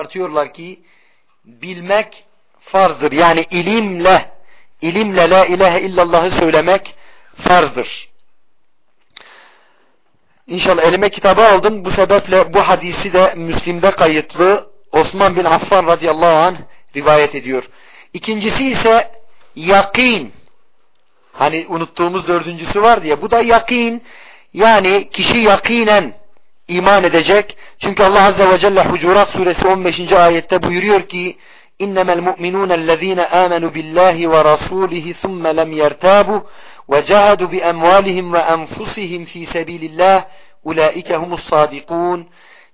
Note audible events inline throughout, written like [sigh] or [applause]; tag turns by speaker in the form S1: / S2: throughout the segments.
S1: Artıyorlar ki bilmek farzdır. Yani ilimle ilimle la ilahe illallah'ı söylemek farzdır. İnşallah elime kitabı aldım. Bu sebeple bu hadisi de Müslim'de kayıtlı Osman bin Affan radıyallahu anh rivayet ediyor. İkincisi ise yakin. Hani unuttuğumuz dördüncüsü var diye. Bu da yakin. Yani kişi yakinen iman edecek. Çünkü Allah Azze ve Celle Hucurat suresi 15. ayette buyuruyor ki âmenû billâhi ve rasûlihi thumme lem yertâbu ve cahadu bi emvalihim ve enfusihim fi sebilillah ulaike humus sadikun.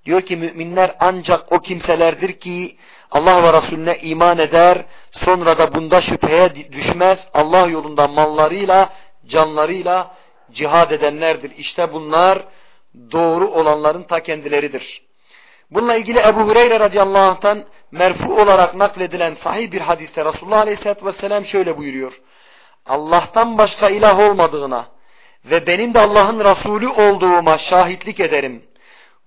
S1: Diyor ki müminler ancak o kimselerdir ki Allah ve Resulüne iman eder, sonra da bunda şüpheye düşmez, Allah yolunda mallarıyla, canlarıyla cihad edenlerdir. İşte bunlar doğru olanların ta kendileridir. Bununla ilgili Ebu Hureyre radıyallahu anh'tan merfu olarak nakledilen sahih bir hadiste Resulullah aleyhisselatü vesselam şöyle buyuruyor. Allah'tan başka ilah olmadığına ve benim de Allah'ın Resulü olduğuma şahitlik ederim.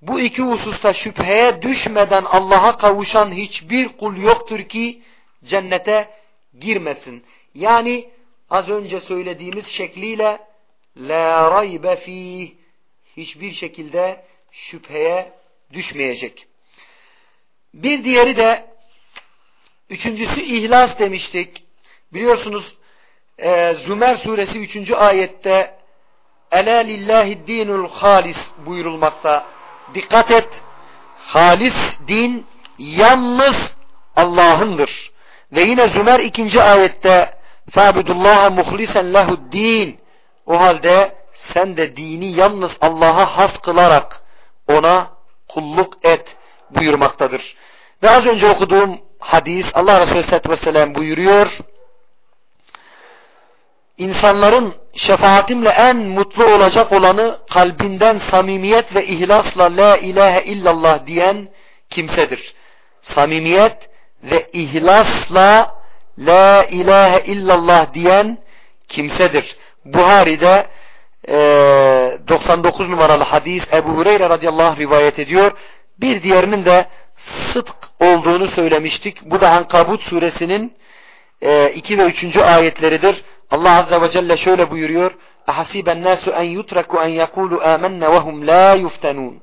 S1: Bu iki hususta şüpheye düşmeden Allah'a kavuşan hiçbir kul yoktur ki cennete girmesin. Yani az önce söylediğimiz şekliyle la raybe fih hiçbir şekilde şüpheye düşmeyecek. Bir diğeri de üçüncüsü ihlas demiştik. Biliyorsunuz e, Zümer suresi 3. ayette Ela lillahi dinul halis buyurulmakta. Dikkat et. Halis din yalnız Allah'ındır. Ve yine Zümer 2. ayette Fa'budullaha muhlisen lehu din. O halde sen de dini yalnız Allah'a has kılarak ona kulluk et buyurmaktadır. Ve az önce okuduğum hadis Allah Resulü Aleyhisselatü Vesselam buyuruyor. İnsanların şefaatimle en mutlu olacak olanı kalbinden samimiyet ve ihlasla la ilahe illallah diyen kimsedir. Samimiyet ve ihlasla la ilahe illallah diyen kimsedir. Buhari'de ee, 99 numaralı hadis Ebu Hureyre radıyallahu anh rivayet ediyor. Bir diğerinin de sıdk olduğunu söylemiştik. Bu da Ankabut suresinin e, 2 ve 3. ayetleridir. Allah azze ve celle şöyle buyuruyor. Ahasiben nasu en yutreku en yekulu amennâ ve hum la yuftenun.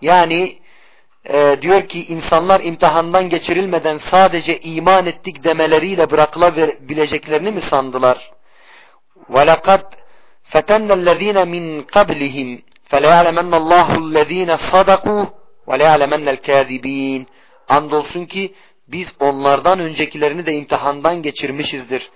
S1: Yani e, diyor ki insanlar imtihandan geçirilmeden sadece iman ettik demeleriyle bırakılabileceklerini mi sandılar? Ve lekad فَتَنَّ الَّذ۪ينَ مِنْ قَبْلِهِمْ فَلَيَعْلَمَنَّ اللّٰهُ الَّذ۪ينَ صَدَقُوا وَلَيَعْلَمَنَّ الْكَاذِب۪ينَ Andolsun ki biz onlardan öncekilerini de imtihandan geçirmişizdir.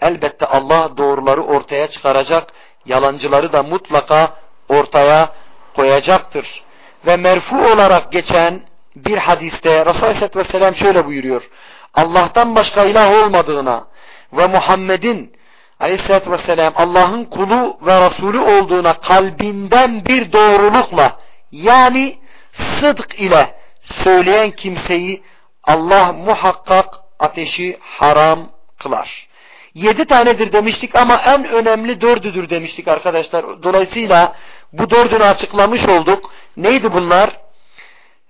S1: Elbette Allah doğruları ortaya çıkaracak, yalancıları da mutlaka ortaya koyacaktır. Ve merfu olarak geçen bir hadiste Resulullah Aleyhisselatü Vesselam şöyle buyuruyor. Allah'tan başka ilah olmadığına ve Muhammed'in Aleyhisselatü Vesselam Allah'ın kulu ve Resulü olduğuna kalbinden bir doğrulukla yani sıdk ile söyleyen kimseyi Allah muhakkak ateşi haram kılar. Yedi tanedir demiştik ama en önemli dördüdür demiştik arkadaşlar. Dolayısıyla bu dördünü açıklamış olduk. Neydi bunlar?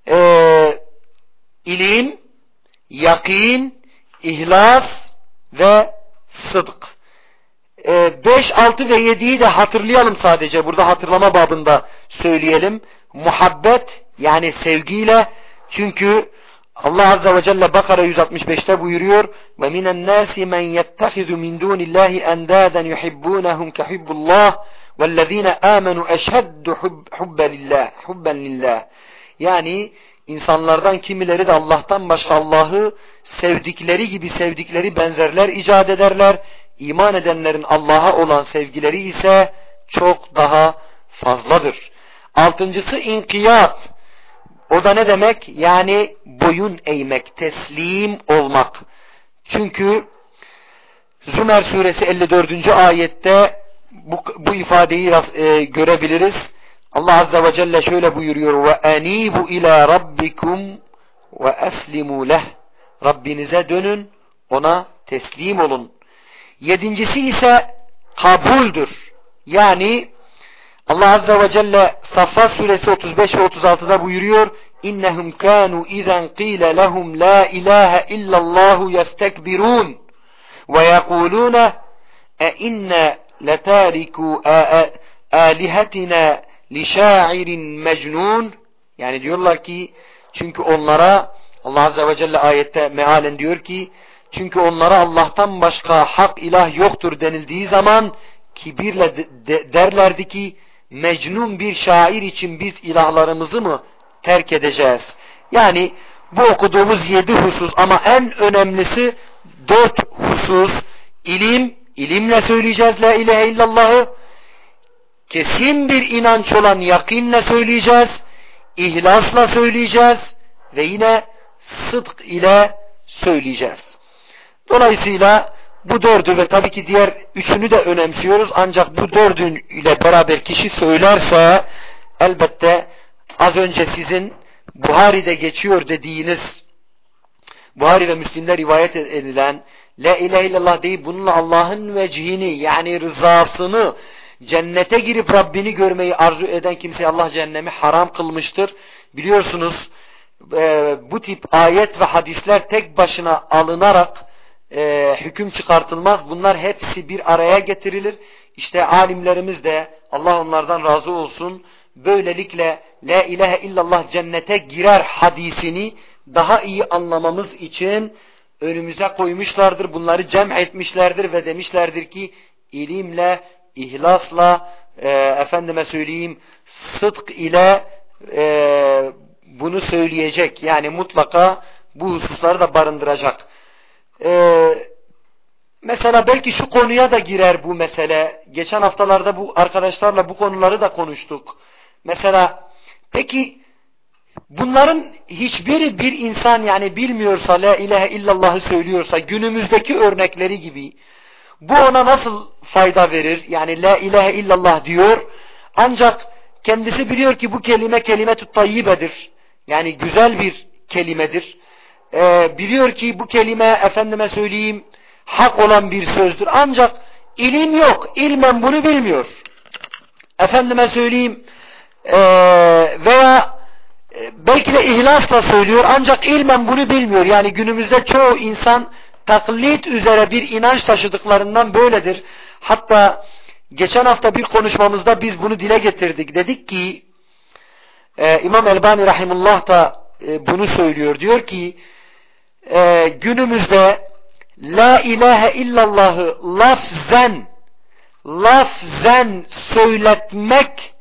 S1: Ee, ilim, yakin, ihlas ve sıdk. 5, ee, 6 ve 7'yi de hatırlayalım sadece. Burada hatırlama babında söyleyelim. Muhabbet yani sevgiyle çünkü Allah Azze ve Celle Bakara 165'te buyuruyor ve minen nasi men yettehizu min dunillahi endaden yuhibbunahum kehibbullah vellezine amenu eşheddu hubben lillah hubben lillah yani insanlardan kimileri de Allah'tan başka Allah'ı sevdikleri gibi sevdikleri benzerler icat ederler iman edenlerin Allah'a olan sevgileri ise çok daha fazladır altıncısı inkiyat o da ne demek? Yani boyun eğmek, teslim olmak. Çünkü Zümer suresi 54. ayette bu, bu ifadeyi e, görebiliriz. Allah azze ve celle şöyle buyuruyor ve anibu ila rabbikum ve eslimu leh. Rabbinize dönün, ona teslim olun. Yedincisi ise kabuldür. Yani Allah Azze ve Celle Saffat suresi 35 ve 36'da buyuruyor innehum kanu izen qile lehum la ilahe illallahu yestekbirun ve yekulune e inne letariku alihetina li şairin mecnun yani diyorlar ki çünkü onlara Allah Azze ve Celle ayette mealen diyor ki çünkü onlara Allah'tan başka hak ilah yoktur denildiği zaman kibirle de, de, derlerdi ki mecnun bir şair için biz ilahlarımızı mı terk edeceğiz? Yani bu okuduğumuz yedi husus ama en önemlisi dört husus ilim, ilimle söyleyeceğiz la ilahe illallahı kesin bir inanç olan yakinle söyleyeceğiz, ihlasla söyleyeceğiz ve yine sıdk ile söyleyeceğiz. Dolayısıyla bu dördü ve tabii ki diğer üçünü de önemsiyoruz. Ancak bu dördün ile beraber kişi söylerse elbette az önce sizin Buhari'de geçiyor dediğiniz Buhari ve Müslim'de rivayet edilen La ilahe illallah deyip bununla Allah'ın vecihini yani rızasını cennete girip Rabbini görmeyi arzu eden kimseye Allah cehennemi haram kılmıştır. Biliyorsunuz bu tip ayet ve hadisler tek başına alınarak e, hüküm çıkartılmaz. Bunlar hepsi bir araya getirilir. İşte alimlerimiz de Allah onlardan razı olsun böylelikle La ilahe illallah cennete girer hadisini daha iyi anlamamız için önümüze koymuşlardır. Bunları cem etmişlerdir ve demişlerdir ki ilimle, ihlasla, e, efendime söyleyeyim sıdk ile e, bunu söyleyecek. Yani mutlaka bu hususları da barındıracak. Ee, mesela belki şu konuya da girer bu mesele. Geçen haftalarda bu arkadaşlarla bu konuları da konuştuk. Mesela peki bunların hiçbiri bir insan yani bilmiyorsa la ilahe illallah'ı söylüyorsa günümüzdeki örnekleri gibi bu ona nasıl fayda verir? Yani la ilahe illallah diyor ancak kendisi biliyor ki bu kelime kelime tayyibedir. Yani güzel bir kelimedir e, biliyor ki bu kelime efendime söyleyeyim hak olan bir sözdür. Ancak ilim yok. İlmen bunu bilmiyor. Efendime söyleyeyim e, veya belki de ihlasla söylüyor ancak ilmen bunu bilmiyor. Yani günümüzde çoğu insan taklit üzere bir inanç taşıdıklarından böyledir. Hatta geçen hafta bir konuşmamızda biz bunu dile getirdik. Dedik ki e, İmam Elbani Rahimullah da e, bunu söylüyor. Diyor ki e, günümüzde La ilahe illallahı lafzen lafzen söyletmek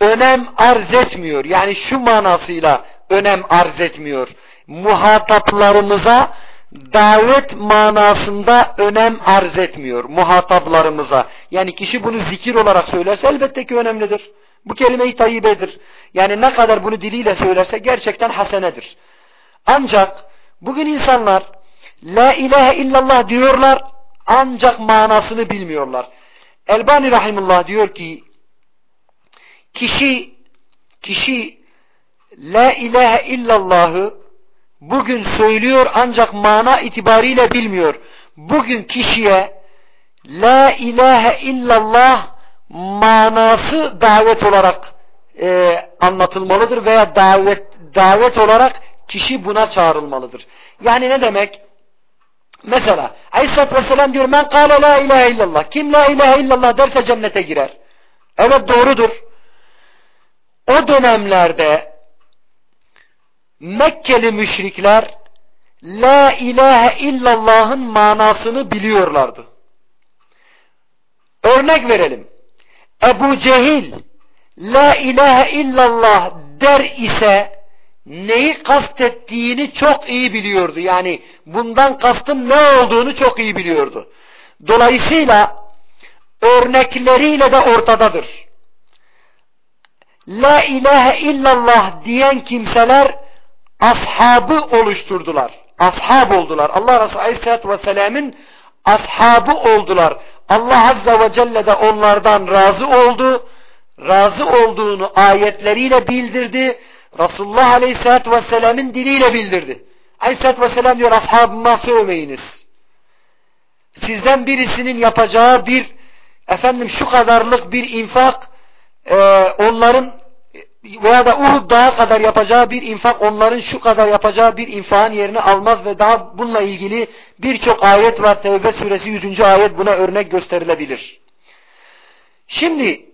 S1: önem arz etmiyor. Yani şu manasıyla önem arz etmiyor. Muhataplarımıza davet manasında önem arz etmiyor. Muhataplarımıza. Yani kişi bunu zikir olarak söylerse elbette ki önemlidir. Bu kelime-i tayyibedir. Yani ne kadar bunu diliyle söylerse gerçekten hasenedir. Ancak Bugün insanlar La ilahe illallah diyorlar ancak manasını bilmiyorlar. Elbani Rahimullah diyor ki kişi kişi La ilahe illallahı bugün söylüyor ancak mana itibariyle bilmiyor. Bugün kişiye La ilahe illallah manası davet olarak e, anlatılmalıdır veya davet davet olarak Kişi buna çağrılmalıdır. Yani ne demek? Mesela Aleyhisselatü Vesselam diyor men kâle la ilahe illallah. Kim la ilahe illallah derse cennete girer. Evet doğrudur. O dönemlerde Mekkeli müşrikler la ilahe illallah'ın manasını biliyorlardı. Örnek verelim. Ebu Cehil la ilahe illallah der ise neyi kastettiğini çok iyi biliyordu. Yani bundan kastın ne olduğunu çok iyi biliyordu. Dolayısıyla örnekleriyle de ortadadır. La ilahe illallah diyen kimseler ashabı oluşturdular. Ashab oldular. Allah Resulü Aleyhisselatü Vesselam'ın ashabı oldular. Allah Azze ve Celle de onlardan razı oldu. Razı olduğunu ayetleriyle bildirdi Resulullah Aleyhisselatü Vesselam'ın diliyle bildirdi. Aleyhisselatü Vesselam diyor ashabıma sövmeyiniz. Sizden birisinin yapacağı bir efendim şu kadarlık bir infak e, onların veya da Uhud dağı kadar yapacağı bir infak onların şu kadar yapacağı bir infakın yerini almaz ve daha bununla ilgili birçok ayet var. Tevbe suresi 100. ayet buna örnek gösterilebilir. Şimdi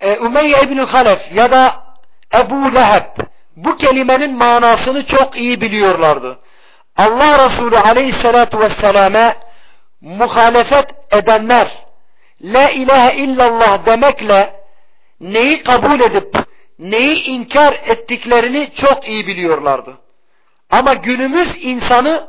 S1: e, Ümeyye İbni Halef ya da Ebu Leheb bu kelimenin manasını çok iyi biliyorlardı. Allah Resulü aleyhissalatu vesselame muhalefet edenler La ilahe illallah demekle neyi kabul edip neyi inkar ettiklerini çok iyi biliyorlardı. Ama günümüz insanı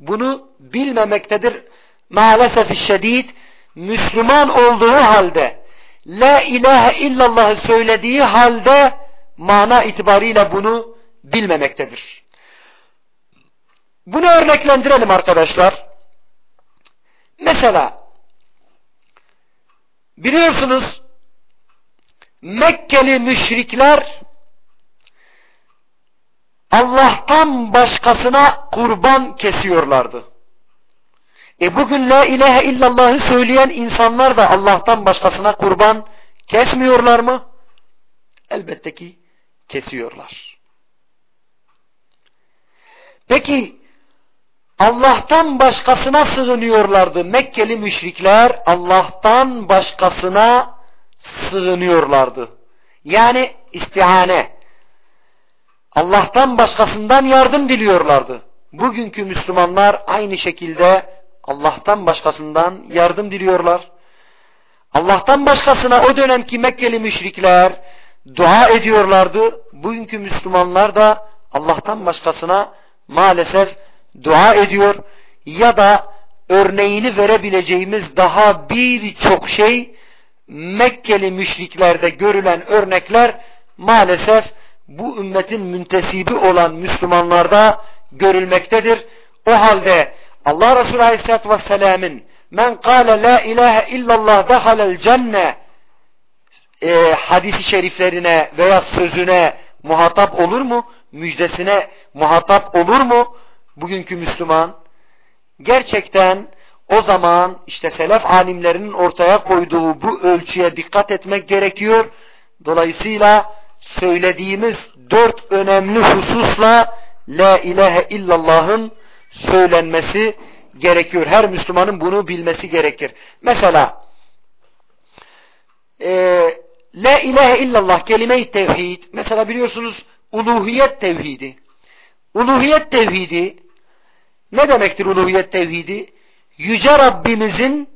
S1: bunu bilmemektedir. Maalesef şiddet Müslüman olduğu halde La ilahe illallah'ı söylediği halde mana itibariyle bunu bilmemektedir. Bunu örneklendirelim arkadaşlar. Mesela biliyorsunuz Mekkeli müşrikler Allah'tan başkasına kurban kesiyorlardı. E bugün la ilahe illallah'ı söyleyen insanlar da Allah'tan başkasına kurban kesmiyorlar mı? Elbette ki kesiyorlar. Peki Allah'tan başkasına sığınıyorlardı. Mekkeli müşrikler Allah'tan başkasına sığınıyorlardı. Yani istihane. Allah'tan başkasından yardım diliyorlardı. Bugünkü Müslümanlar aynı şekilde Allah'tan başkasından yardım diliyorlar. Allah'tan başkasına o dönemki Mekkeli müşrikler dua ediyorlardı. Bugünkü Müslümanlar da Allah'tan başkasına maalesef dua ediyor ya da örneğini verebileceğimiz daha birçok şey Mekkeli müşriklerde görülen örnekler maalesef bu ümmetin müntesibi olan Müslümanlarda görülmektedir. O halde Allah Resulü Aleyhisselatü Vesselam'ın men kâle la ilahe illallah dehalel cenne e, hadisi şeriflerine veya sözüne muhatap olur mu? Müjdesine muhatap olur mu? Bugünkü Müslüman gerçekten o zaman işte selef alimlerinin ortaya koyduğu bu ölçüye dikkat etmek gerekiyor. Dolayısıyla söylediğimiz dört önemli hususla La ilahe illallah'ın söylenmesi gerekiyor. Her Müslümanın bunu bilmesi gerekir. Mesela e, La ilahe illallah kelime-i tevhid mesela biliyorsunuz uluhiyet tevhidi. Uluhiyet tevhidi ne demektir uluhiyet tevhidi? Yüce Rabbimizin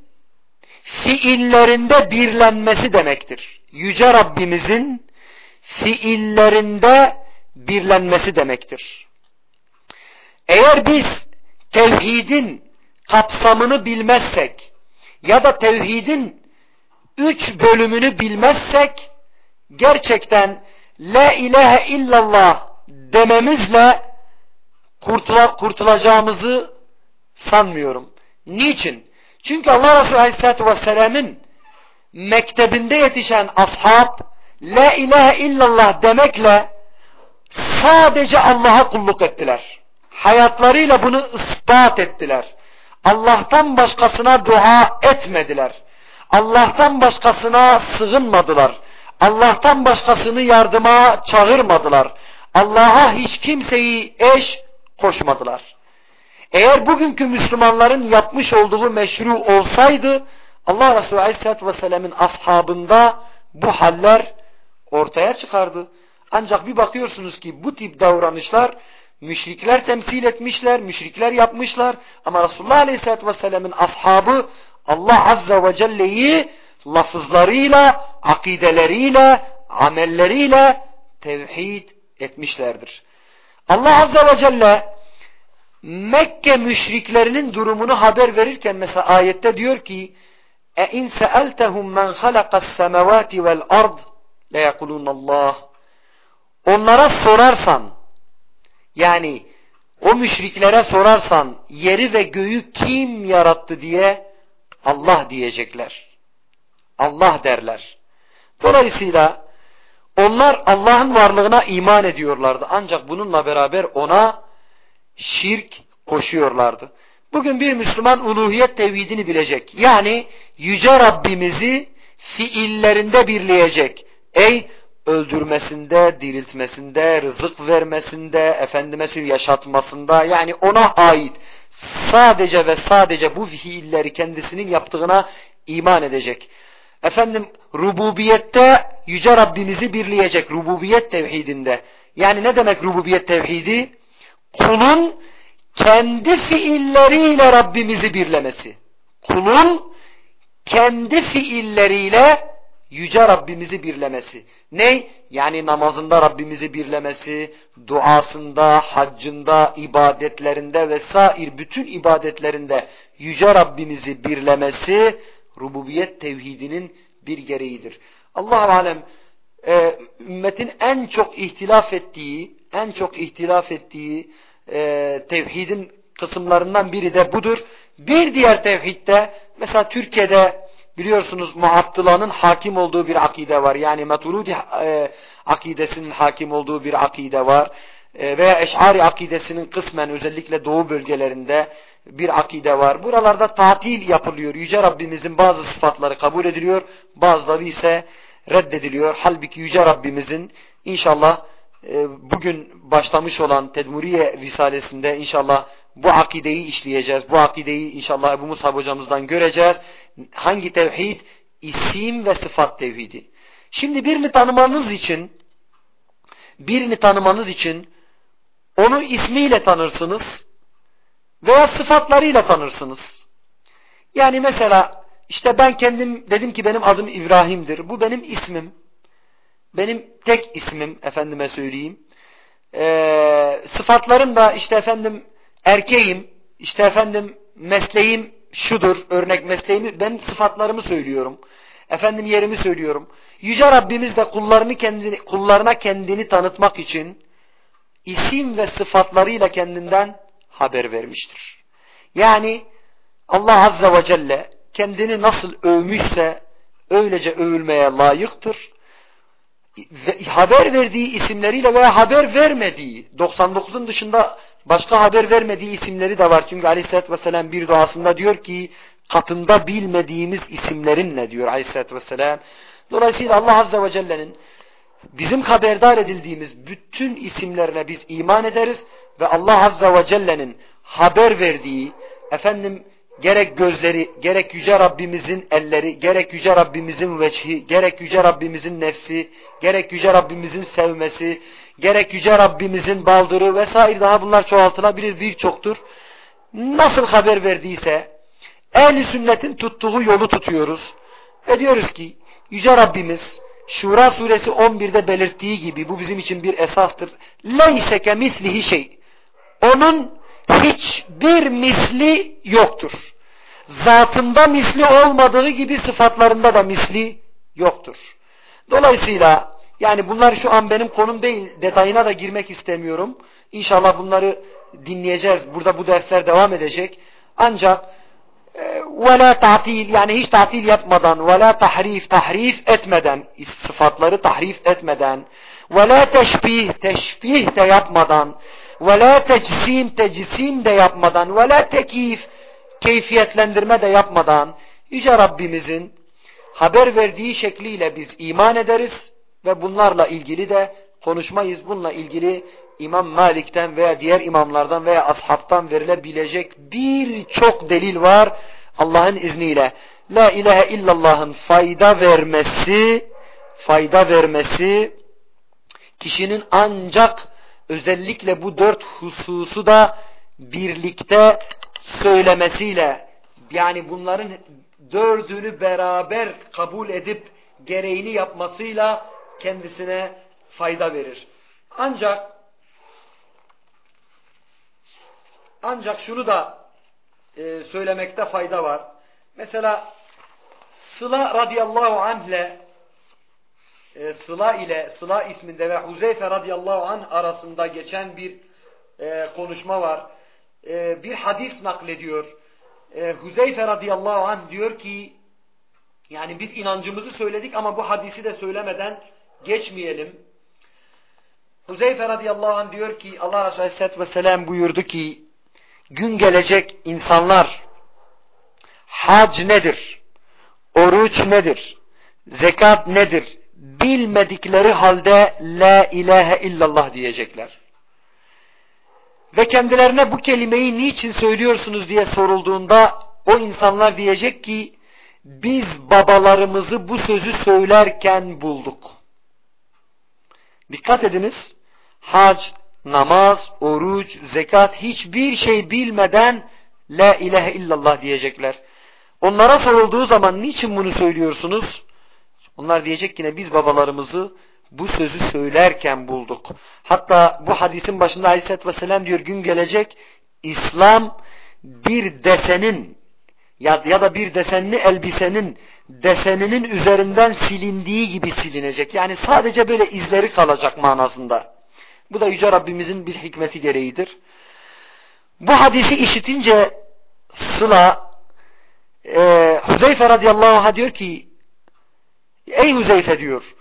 S1: fiillerinde birlenmesi demektir. Yüce Rabbimizin fiillerinde birlenmesi demektir. Eğer biz tevhidin kapsamını bilmezsek ya da tevhidin üç bölümünü bilmezsek gerçekten la ilahe illallah dememizle kurtula, kurtulacağımızı sanmıyorum. Niçin? Çünkü Allah Resulü Aleyhisselatü Vesselam'ın mektebinde yetişen ashab La ilahe illallah demekle sadece Allah'a kulluk ettiler. Hayatlarıyla bunu ispat ettiler. Allah'tan başkasına dua etmediler. Allah'tan başkasına sığınmadılar. Allah'tan başkasını yardıma çağırmadılar. Allah'a hiç kimseyi eş koşmadılar. Eğer bugünkü Müslümanların yapmış olduğu meşru olsaydı Allah Resulü Aleyhisselatü Vesselam'ın ashabında bu haller ortaya çıkardı. Ancak bir bakıyorsunuz ki bu tip davranışlar müşrikler temsil etmişler, müşrikler yapmışlar ama Resulullah Aleyhisselatü Vesselam'ın ashabı Allah Azze ve Celle'yi lafızlarıyla, akideleriyle, amelleriyle tevhid etmişlerdir. Allah Azze ve Celle Mekke müşriklerinin durumunu haber verirken mesela ayette diyor ki e in men halaqas semawati vel ard la yekulun Allah Onlara sorarsan yani o müşriklere sorarsan yeri ve göğü kim yarattı diye Allah diyecekler. Allah derler. Dolayısıyla onlar Allah'ın varlığına iman ediyorlardı. Ancak bununla beraber ona şirk koşuyorlardı. Bugün bir Müslüman uluhiyet tevhidini bilecek. Yani Yüce Rabbimizi fiillerinde birleyecek. Ey öldürmesinde, diriltmesinde, rızık vermesinde, efendime söyleyeyim yaşatmasında yani ona ait sadece ve sadece bu fiilleri kendisinin yaptığına iman edecek. Efendim rububiyette yüce Rabbimizi birleyecek rububiyet tevhidinde. Yani ne demek rububiyet tevhidi? Kulun kendi fiilleriyle Rabbimizi birlemesi. Kulun kendi fiilleriyle yüce Rabbimizi birlemesi. Ne? Yani namazında Rabbimizi birlemesi, duasında, haccında, ibadetlerinde vesair bütün ibadetlerinde yüce Rabbimizi birlemesi rububiyet tevhidinin bir gereğidir. Allah alem e, ümmetin en çok ihtilaf ettiği, en çok ihtilaf ettiği e, tevhidin kısımlarından biri de budur. Bir diğer tevhidde mesela Türkiye'de biliyorsunuz Muattıla'nın hakim olduğu bir akide var. Yani Maturidi e, akidesinin hakim olduğu bir akide var. E, veya Eş'ari akidesinin kısmen özellikle doğu bölgelerinde bir akide var. Buralarda tatil yapılıyor. Yüce Rabbimizin bazı sıfatları kabul ediliyor. Bazıları ise reddediliyor. Halbuki Yüce Rabbimizin inşallah e, bugün başlamış olan Tedmuriye Risalesinde inşallah bu akideyi işleyeceğiz. Bu akideyi inşallah Ebu Musab hocamızdan göreceğiz. Hangi tevhid? İsim ve sıfat tevhidi. Şimdi birini tanımanız için birini tanımanız için onu ismiyle tanırsınız veya sıfatlarıyla tanırsınız. Yani mesela işte ben kendim dedim ki benim adım İbrahim'dir. Bu benim ismim. Benim tek ismim efendime söyleyeyim. Ee, sıfatlarım da işte efendim erkeğim, işte efendim mesleğim şudur, örnek mesleğimi, ben sıfatlarımı söylüyorum. Efendim yerimi söylüyorum. Yüce Rabbimiz de kullarını kendini, kullarına kendini tanıtmak için isim ve sıfatlarıyla kendinden haber vermiştir. Yani Allah Azze ve Celle kendini nasıl övmüşse öylece övülmeye layıktır. Haber verdiği isimleriyle veya haber vermediği 99'un dışında başka haber vermediği isimleri de var. Çünkü Aleyhisselatü Vesselam bir duasında diyor ki katında bilmediğimiz isimlerinle diyor Aleyhisselatü Vesselam. Dolayısıyla Allah Azze ve Celle'nin bizim haberdar edildiğimiz bütün isimlerine biz iman ederiz ve Allah Azze ve Celle'nin haber verdiği efendim gerek gözleri, gerek Yüce Rabbimizin elleri, gerek Yüce Rabbimizin veçhi, gerek Yüce Rabbimizin nefsi, gerek Yüce Rabbimizin sevmesi, gerek Yüce Rabbimizin baldırı vesaire daha bunlar çoğaltılabilir birçoktur. Nasıl haber verdiyse ehli sünnetin tuttuğu yolu tutuyoruz. Ve diyoruz ki Yüce Rabbimiz Şura suresi 11'de belirttiği gibi bu bizim için bir esastır. Leyse ke mislihi şey. Onun hiçbir misli yoktur. Zatında misli olmadığı gibi sıfatlarında da misli yoktur. Dolayısıyla yani bunlar şu an benim konum değil, detayına da girmek istemiyorum. İnşallah bunları dinleyeceğiz. Burada bu dersler devam edecek. Ancak ve la tatil yani hiç tatil yapmadan la tahrif tahrif etmeden sıfatları tahrif etmeden la teşbih teşbih de yapmadan ve la tecsim de yapmadan la tekif keyfiyetlendirme de yapmadan Yüce Rabbimizin haber verdiği şekliyle biz iman ederiz ve bunlarla ilgili de konuşmayız. Bununla ilgili İmam Malik'ten veya diğer imamlardan veya ashabtan verilebilecek birçok delil var Allah'ın izniyle. La ilahe illallah'ın fayda vermesi fayda vermesi kişinin ancak özellikle bu dört hususu da birlikte söylemesiyle yani bunların dördünü beraber kabul edip gereğini yapmasıyla kendisine fayda verir. Ancak ancak şunu da e, söylemekte fayda var. Mesela Sıla radıyallahu anh ile e, Sıla ile Sıla isminde ve Huzeyfe radıyallahu anh arasında geçen bir e, konuşma var. E, bir hadis naklediyor. E, Huzeyfe radıyallahu anh diyor ki yani biz inancımızı söyledik ama bu hadisi de söylemeden geçmeyelim. Huzeyfe radıyallahu anh diyor ki Allah Resulü aleyhissalatü vesselam buyurdu ki gün gelecek insanlar hac nedir? Oruç nedir? Zekat nedir? bilmedikleri halde la ilahe illallah diyecekler. Ve kendilerine bu kelimeyi niçin söylüyorsunuz diye sorulduğunda o insanlar diyecek ki biz babalarımızı bu sözü söylerken bulduk. Dikkat ediniz. Hac, namaz, oruç, zekat hiçbir şey bilmeden la ilahe illallah diyecekler. Onlara sorulduğu zaman niçin bunu söylüyorsunuz? Onlar diyecek yine biz babalarımızı bu sözü söylerken bulduk. Hatta bu hadisin başında Aleyhisselatü Vesselam diyor gün gelecek İslam bir desenin ya, ya da bir desenli elbisenin deseninin üzerinden silindiği gibi silinecek. Yani sadece böyle izleri kalacak manasında. Bu da Yüce Rabbimizin bir hikmeti gereğidir. Bu hadisi işitince Sıla e, Huzeyfe radıyallahu anh diyor ki Ey Huzeyfe diyor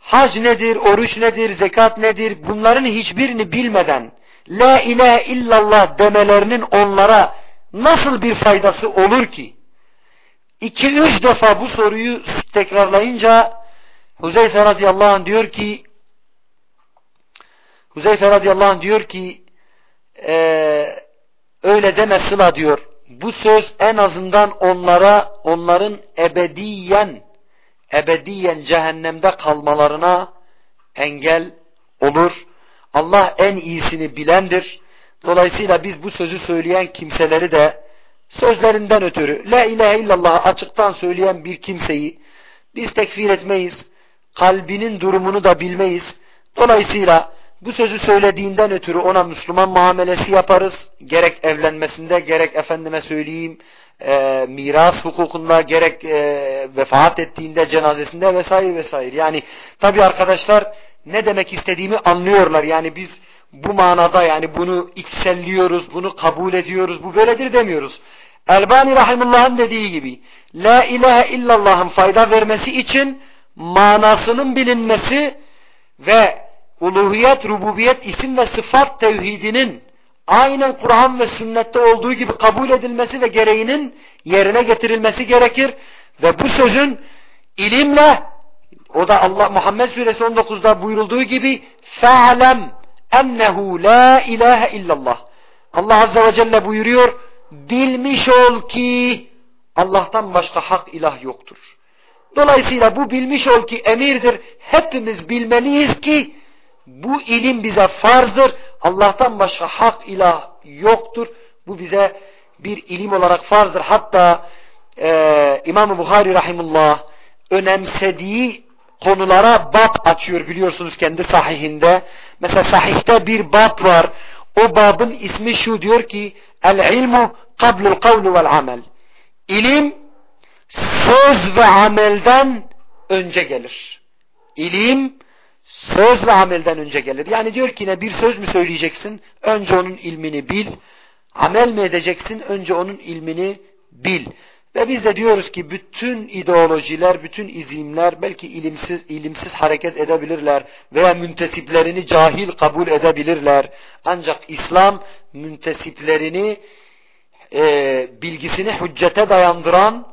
S1: hac nedir, oruç nedir, zekat nedir bunların hiçbirini bilmeden La ilahe illallah demelerinin onlara nasıl bir faydası olur ki? İki üç defa bu soruyu tekrarlayınca Huzeyfe radıyallahu anh diyor ki Huzeyfe radıyallahu anh diyor ki e, öyle deme Sıla diyor. Bu söz en azından onlara onların ebediyen ebediyen cehennemde kalmalarına engel olur. Allah en iyisini bilendir. Dolayısıyla biz bu sözü söyleyen kimseleri de sözlerinden ötürü La ilahe illallah açıktan söyleyen bir kimseyi biz tekfir etmeyiz. Kalbinin durumunu da bilmeyiz. Dolayısıyla bu sözü söylediğinden ötürü ona Müslüman muamelesi yaparız. Gerek evlenmesinde gerek efendime söyleyeyim e, miras hukukunda gerek e, vefat ettiğinde cenazesinde vesaire vesaire. Yani tabi arkadaşlar ne demek istediğimi anlıyorlar. Yani biz bu manada yani bunu içselliyoruz, bunu kabul ediyoruz, bu böyledir demiyoruz. Elbani Rahimullah'ın dediği gibi La ilahe illallah'ın fayda vermesi için manasının bilinmesi ve uluhiyet, rububiyet, isim ve sıfat tevhidinin aynen Kur'an ve sünnette olduğu gibi kabul edilmesi ve gereğinin yerine getirilmesi gerekir. Ve bu sözün ilimle o da Allah Muhammed suresi 19'da buyurulduğu gibi fe'lem ennehu la ilahe illallah. Allah azze ve celle buyuruyor bilmiş ol ki Allah'tan başka hak ilah yoktur. Dolayısıyla bu bilmiş ol ki emirdir. Hepimiz bilmeliyiz ki bu ilim bize farzdır. Allah'tan başka hak ilah yoktur. Bu bize bir ilim olarak farzdır. Hatta e, İmam-ı Bukhari Rahimullah önemsediği konulara bab açıyor biliyorsunuz kendi sahihinde. Mesela sahihte bir bab var. O babın ismi şu diyor ki El ilmu kablul kavlu vel amel. İlim söz ve amelden önce gelir. İlim söz ve amelden önce gelir. Yani diyor ki ne bir söz mü söyleyeceksin? Önce onun ilmini bil. Amel mi edeceksin? Önce onun ilmini bil. Ve biz de diyoruz ki bütün ideolojiler, bütün izimler belki ilimsiz ilimsiz hareket edebilirler veya müntesiplerini cahil kabul edebilirler. Ancak İslam müntesiplerini e, bilgisini hüccete dayandıran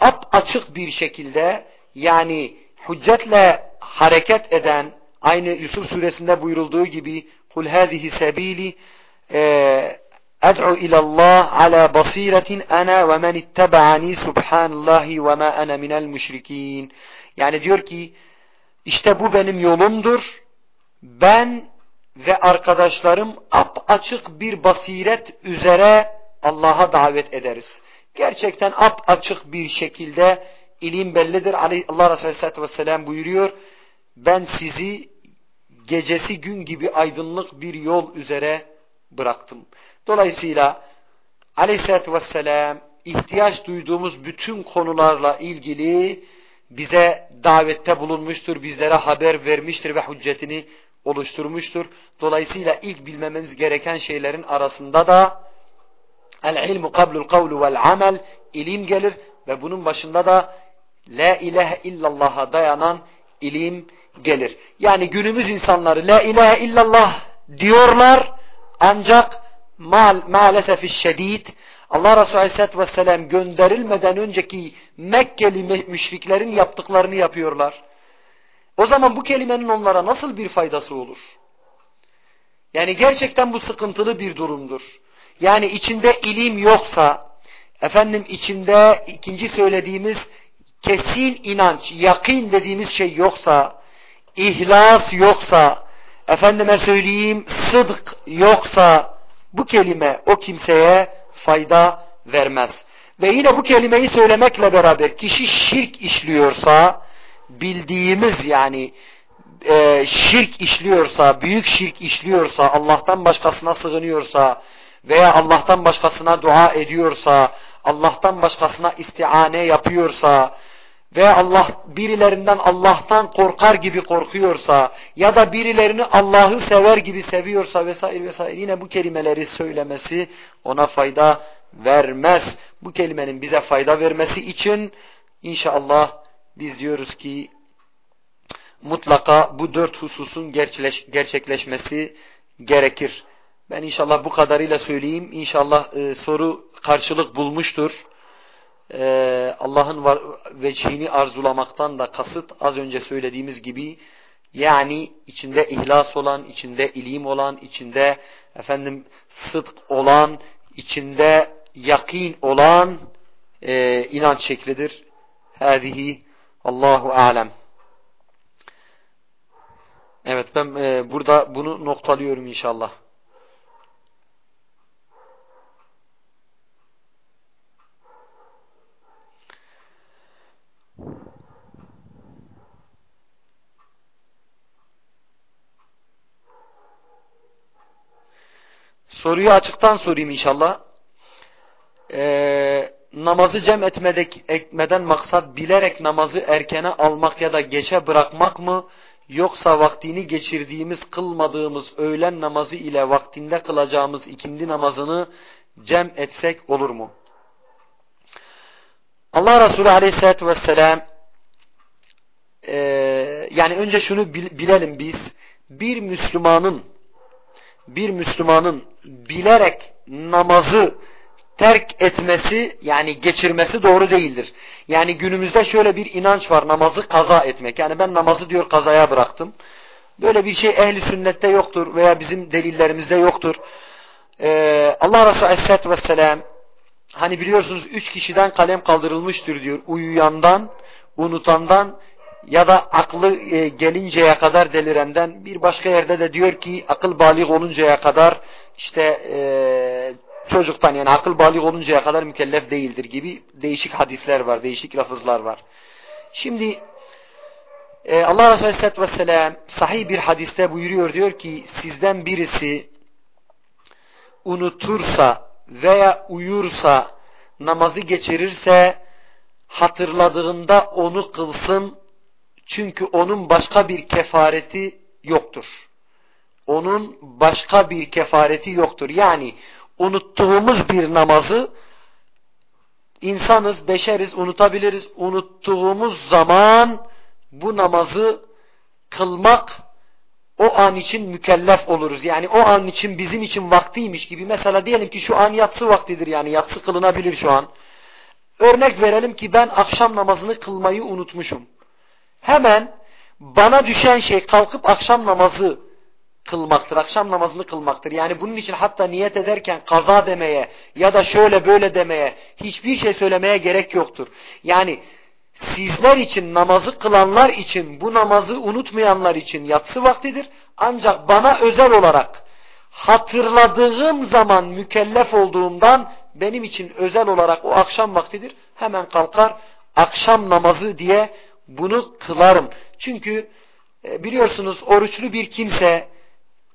S1: ap açık bir şekilde yani hüccetle hareket eden aynı Yusuf suresinde buyurulduğu gibi kul hâzihi sebîli ed'u ilallah ala basiretin ana ve men ittaba'ani subhanallahi ve ma ana minel müşrikin yani diyor ki işte bu benim yolumdur ben ve arkadaşlarım açık bir basiret üzere Allah'a davet ederiz. Gerçekten açık bir şekilde ilim bellidir. Allah Resulü Aleyhisselatü Vesselam buyuruyor ben sizi gecesi gün gibi aydınlık bir yol üzere bıraktım. Dolayısıyla aleyhissalatü vesselam ihtiyaç duyduğumuz bütün konularla ilgili bize davette bulunmuştur, bizlere haber vermiştir ve hüccetini oluşturmuştur. Dolayısıyla ilk bilmemiz gereken şeylerin arasında da el ilmu kablul kavlu vel amel ilim gelir ve bunun başında da la ilahe illallah'a dayanan ilim gelir. Yani günümüz insanları la ilahe illallah diyorlar ancak maalesef şiddet Allah Resulü Aleyhisselatü Vesselam gönderilmeden önceki Mekkeli müşriklerin yaptıklarını yapıyorlar. O zaman bu kelimenin onlara nasıl bir faydası olur? Yani gerçekten bu sıkıntılı bir durumdur. Yani içinde ilim yoksa, efendim içinde ikinci söylediğimiz kesin inanç, yakin dediğimiz şey yoksa, ihlas yoksa, efendime söyleyeyim sıdk yoksa, bu kelime o kimseye fayda vermez. Ve yine bu kelimeyi söylemekle beraber kişi şirk işliyorsa, bildiğimiz yani e, şirk işliyorsa, büyük şirk işliyorsa, Allah'tan başkasına sığınıyorsa veya Allah'tan başkasına dua ediyorsa, Allah'tan başkasına istiane yapıyorsa ve Allah birilerinden Allah'tan korkar gibi korkuyorsa ya da birilerini Allah'ı sever gibi seviyorsa vesaire vesaire yine bu kelimeleri söylemesi ona fayda vermez. Bu kelimenin bize fayda vermesi için inşallah biz diyoruz ki mutlaka bu dört hususun gerçekleşmesi gerekir. Ben inşallah bu kadarıyla söyleyeyim. İnşallah e, soru karşılık bulmuştur. E, Allah'ın vecihini arzulamaktan da kasıt az önce söylediğimiz gibi yani içinde ihlas olan, içinde ilim olan, içinde efendim sıdk olan, içinde yakin olan e, inanç şeklidir. Hâzihi Allahu alem. Evet ben e, burada bunu noktalıyorum inşallah. Soruyu açıktan sorayım inşallah. Ee, namazı cem etmedek, etmeden maksat bilerek namazı erkene almak ya da geçe bırakmak mı? Yoksa vaktini geçirdiğimiz, kılmadığımız öğlen namazı ile vaktinde kılacağımız ikindi namazını cem etsek olur mu? Allah Resulü Aleyhisselatü Vesselam e, yani önce şunu bilelim biz bir Müslümanın bir Müslümanın bilerek namazı terk etmesi yani geçirmesi doğru değildir. Yani günümüzde şöyle bir inanç var namazı kaza etmek. Yani ben namazı diyor kazaya bıraktım. Böyle bir şey ehli sünnette yoktur veya bizim delillerimizde yoktur. Ee, Allah Resulü Aleyhisselatü Vesselam hani biliyorsunuz üç kişiden kalem kaldırılmıştır diyor. Uyuyandan, unutandan ya da aklı e, gelinceye kadar delirenden bir başka yerde de diyor ki akıl balik oluncaya kadar işte e, çocuktan yani akıl balik oluncaya kadar mükellef değildir gibi değişik hadisler var, değişik lafızlar var. Şimdi e, Allah Resulü Aleyhisselatü Vesselam sahih bir hadiste buyuruyor diyor ki sizden birisi unutursa veya uyursa namazı geçirirse hatırladığında onu kılsın çünkü onun başka bir kefareti yoktur. Onun başka bir kefareti yoktur. Yani unuttuğumuz bir namazı insanız, beşeriz, unutabiliriz. Unuttuğumuz zaman bu namazı kılmak o an için mükellef oluruz. Yani o an için bizim için vaktiymiş gibi. Mesela diyelim ki şu an yatsı vaktidir yani yatsı kılınabilir şu an. Örnek verelim ki ben akşam namazını kılmayı unutmuşum. Hemen bana düşen şey kalkıp akşam namazı kılmaktır. Akşam namazını kılmaktır. Yani bunun için hatta niyet ederken kaza demeye ya da şöyle böyle demeye hiçbir şey söylemeye gerek yoktur. Yani sizler için namazı kılanlar için bu namazı unutmayanlar için yatsı vaktidir. Ancak bana özel olarak hatırladığım zaman mükellef olduğumdan benim için özel olarak o akşam vaktidir. Hemen kalkar akşam namazı diye bunu kılarım. Çünkü e, biliyorsunuz oruçlu bir kimse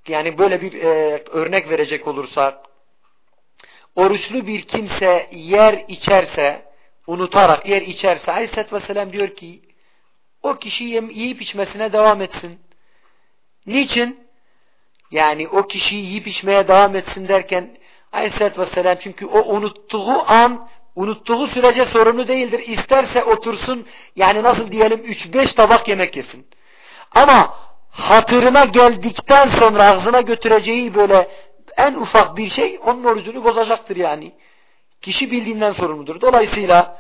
S1: yani böyle bir e, örnek verecek olursak oruçlu bir kimse yer içerse unutarak yer içerse Aleyhisselatü Vesselam diyor ki o kişi yiyip içmesine devam etsin. Niçin? Yani o kişi yiyip içmeye devam etsin derken Aleyhisselatü Vesselam çünkü o unuttuğu an unuttuğu sürece sorunu değildir. İsterse otursun yani nasıl diyelim 3-5 tabak yemek yesin. Ama hatırına geldikten sonra ağzına götüreceği böyle en ufak bir şey onun orucunu bozacaktır yani. Kişi bildiğinden sorumludur. Dolayısıyla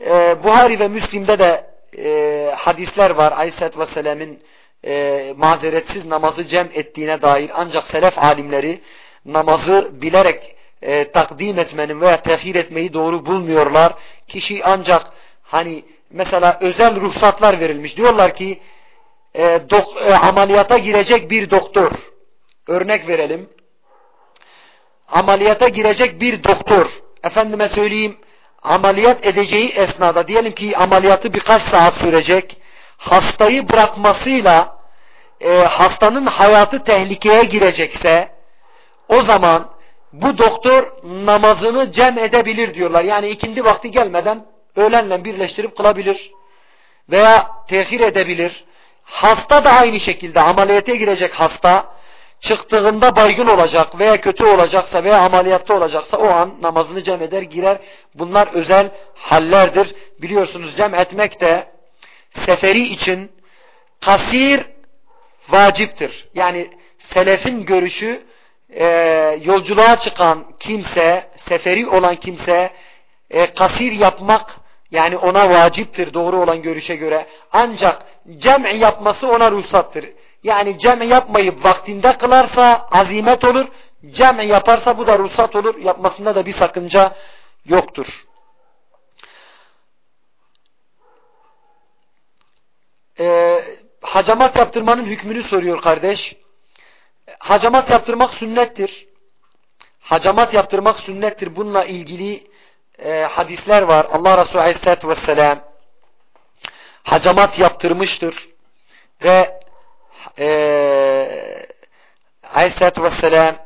S1: e, Buhari ve Müslim'de de e, hadisler var. Aleyhisselatü Vesselam'ın e, mazeretsiz namazı cem ettiğine dair ancak selef alimleri namazı bilerek e, takdim etmenin veya tehir etmeyi doğru bulmuyorlar. Kişi ancak hani mesela özel ruhsatlar verilmiş. Diyorlar ki e, dok, e, ameliyata girecek bir doktor örnek verelim. Ameliyata girecek bir doktor efendime söyleyeyim ameliyat edeceği esnada diyelim ki ameliyatı birkaç saat sürecek hastayı bırakmasıyla e, hastanın hayatı tehlikeye girecekse o zaman bu doktor namazını cem edebilir diyorlar. Yani ikindi vakti gelmeden öğlenle birleştirip kılabilir veya tehir edebilir. Hasta da aynı şekilde ameliyata girecek hasta çıktığında baygın olacak veya kötü olacaksa veya ameliyatta olacaksa o an namazını cem eder girer. Bunlar özel hallerdir. Biliyorsunuz cem etmek de seferi için kasir vaciptir. Yani selefin görüşü e, yolculuğa çıkan kimse, seferi olan kimse e, kasir yapmak yani ona vaciptir doğru olan görüşe göre. Ancak cem yapması ona ruhsattır. Yani cem yapmayıp vaktinde kılarsa azimet olur. Cem yaparsa bu da ruhsat olur. Yapmasında da bir sakınca yoktur. Ee, hacamat yaptırmanın hükmünü soruyor kardeş. Hacamat yaptırmak sünnettir. Hacamat yaptırmak sünnettir. Bununla ilgili e, hadisler var. Allah Resulü Aleyhisselatü Vesselam hacamat yaptırmıştır. Ve e, Aleyhisselatü Vesselam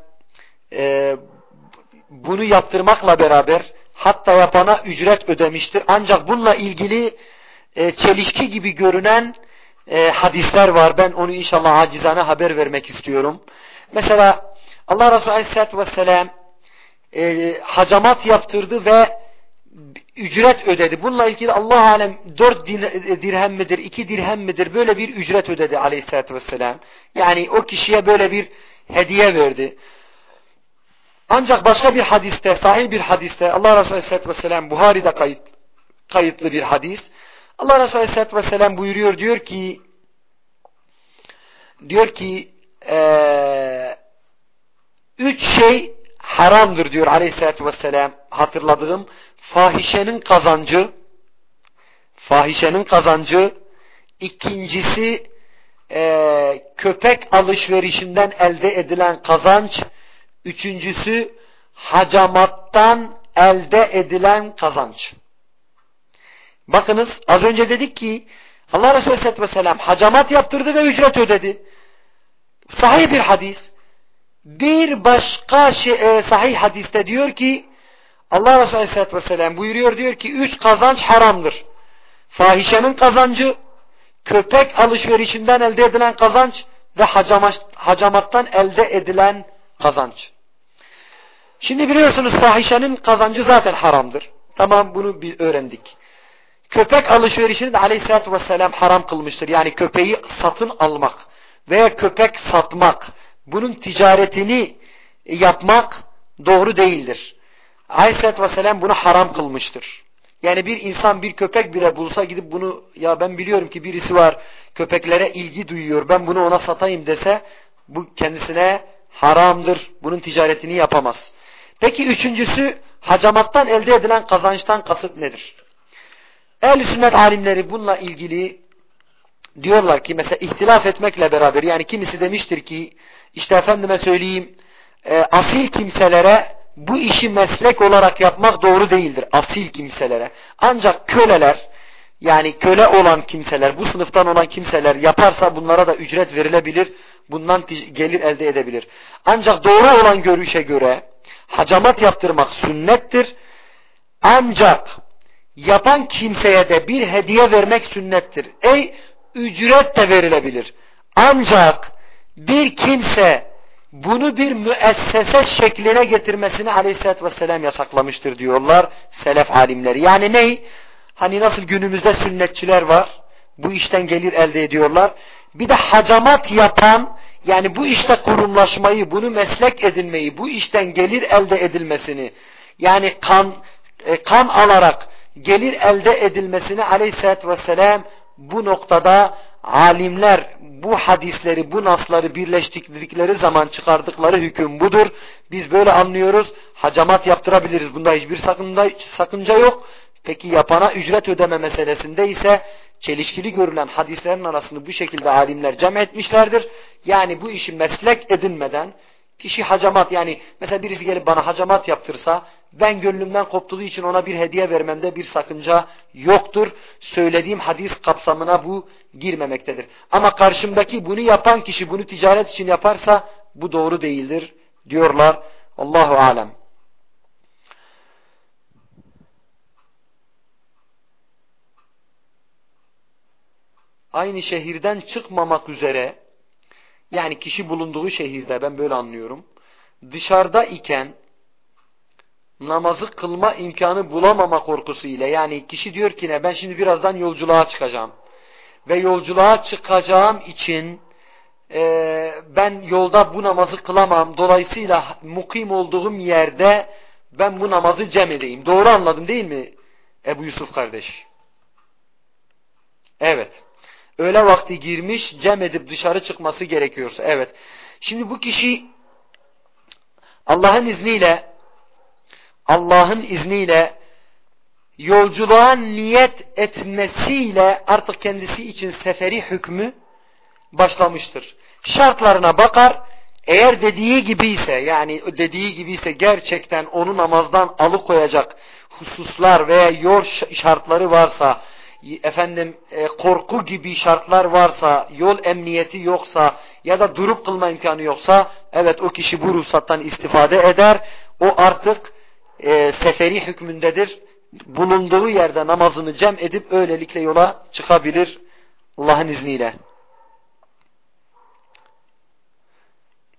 S1: e, bunu yaptırmakla beraber hatta yapana ücret ödemiştir. Ancak bununla ilgili e, çelişki gibi görünen e, hadisler var. Ben onu inşallah acizane haber vermek istiyorum. Mesela Allah Resulü Aleyhisselatü Vesselam e, hacamat yaptırdı ve ücret ödedi. Bununla ilgili Allah alem dört dirhem midir, iki dirhem midir böyle bir ücret ödedi aleyhissalatü vesselam. Yani o kişiye böyle bir hediye verdi. Ancak başka bir hadiste, sahih bir hadiste Allah Resulü aleyhissalatü vesselam Buhari'de kayıt, kayıtlı bir hadis. Allah Resulü aleyhissalatü vesselam buyuruyor diyor ki diyor ki ee, üç şey haramdır diyor aleyhissalatü vesselam hatırladığım. Fahişenin kazancı fahişenin kazancı. İkincisi e, köpek alışverişinden elde edilen kazanç. Üçüncüsü hacamattan elde edilen kazanç bakınız az önce dedik ki Allah Resulü Aleyhisselatü Vesselam hacamat yaptırdı ve ücret ödedi sahih bir hadis bir başka şey, e, sahih hadiste diyor ki Allah Resulü Aleyhisselatü Vesselam buyuruyor diyor ki üç kazanç haramdır. Fahişenin kazancı, köpek alışverişinden elde edilen kazanç ve hacamattan elde edilen kazanç. Şimdi biliyorsunuz fahişenin kazancı zaten haramdır. Tamam bunu bir öğrendik. Köpek alışverişini de aleyhissalatü vesselam haram kılmıştır. Yani köpeği satın almak veya köpek satmak, bunun ticaretini yapmak doğru değildir. Aleyhisselatü Vesselam bunu haram kılmıştır. Yani bir insan bir köpek bile bulsa gidip bunu ya ben biliyorum ki birisi var köpeklere ilgi duyuyor ben bunu ona satayım dese bu kendisine haramdır. Bunun ticaretini yapamaz. Peki üçüncüsü hacamattan elde edilen kazançtan kasıt nedir? Ehl-i sünnet alimleri bununla ilgili diyorlar ki mesela ihtilaf etmekle beraber yani kimisi demiştir ki işte efendime söyleyeyim e, asil kimselere bu işi meslek olarak yapmak doğru değildir. Asil kimselere. Ancak köleler yani köle olan kimseler, bu sınıftan olan kimseler yaparsa bunlara da ücret verilebilir. Bundan gelir elde edebilir. Ancak doğru olan görüşe göre hacamat yaptırmak sünnettir. Ancak yapan kimseye de bir hediye vermek sünnettir. Ey ücret de verilebilir. Ancak bir kimse bunu bir müessese şekline getirmesini aleyhissalatü vesselam yasaklamıştır diyorlar selef alimleri. Yani ney? Hani nasıl günümüzde sünnetçiler var, bu işten gelir elde ediyorlar. Bir de hacamat yapan, yani bu işte kurumlaşmayı, bunu meslek edinmeyi, bu işten gelir elde edilmesini, Yani kan e, kan alarak gelir elde edilmesini aleyhissalatü vesselam bu noktada alimler bu hadisleri, bu nasları birleştirdikleri zaman çıkardıkları hüküm budur. Biz böyle anlıyoruz. Hacamat yaptırabiliriz. Bunda hiçbir sakınca, yok. Peki yapana ücret ödeme meselesinde ise çelişkili görülen hadislerin arasını bu şekilde alimler cem etmişlerdir. Yani bu işi meslek edinmeden kişi hacamat yani mesela birisi gelip bana hacamat yaptırsa ben gönlümden koptuğu için ona bir hediye vermemde bir sakınca yoktur. Söylediğim hadis kapsamına bu girmemektedir. Ama karşımdaki bunu yapan kişi bunu ticaret için yaparsa bu doğru değildir diyorlar. Allahu alem. Aynı şehirden çıkmamak üzere yani kişi bulunduğu şehirde ben böyle anlıyorum. Dışarıda iken namazı kılma imkanı bulamama korkusu ile yani kişi diyor ki ne ben şimdi birazdan yolculuğa çıkacağım. Ve yolculuğa çıkacağım için e, ben yolda bu namazı kılamam. Dolayısıyla mukim olduğum yerde ben bu namazı cem edeyim. Doğru anladım değil mi Ebu Yusuf kardeş? Evet öğle vakti girmiş cem edip dışarı çıkması gerekiyorsa evet şimdi bu kişi Allah'ın izniyle Allah'ın izniyle yolculuğa niyet etmesiyle artık kendisi için seferi hükmü başlamıştır. Şartlarına bakar, eğer dediği gibi ise yani dediği gibi ise gerçekten onu namazdan alıkoyacak hususlar veya yol şartları varsa, efendim e, korku gibi şartlar varsa, yol emniyeti yoksa ya da durup kılma imkanı yoksa evet o kişi bu ruhsattan istifade eder. O artık e, seferi hükmündedir. Bulunduğu yerde namazını cem edip öylelikle yola çıkabilir Allah'ın izniyle.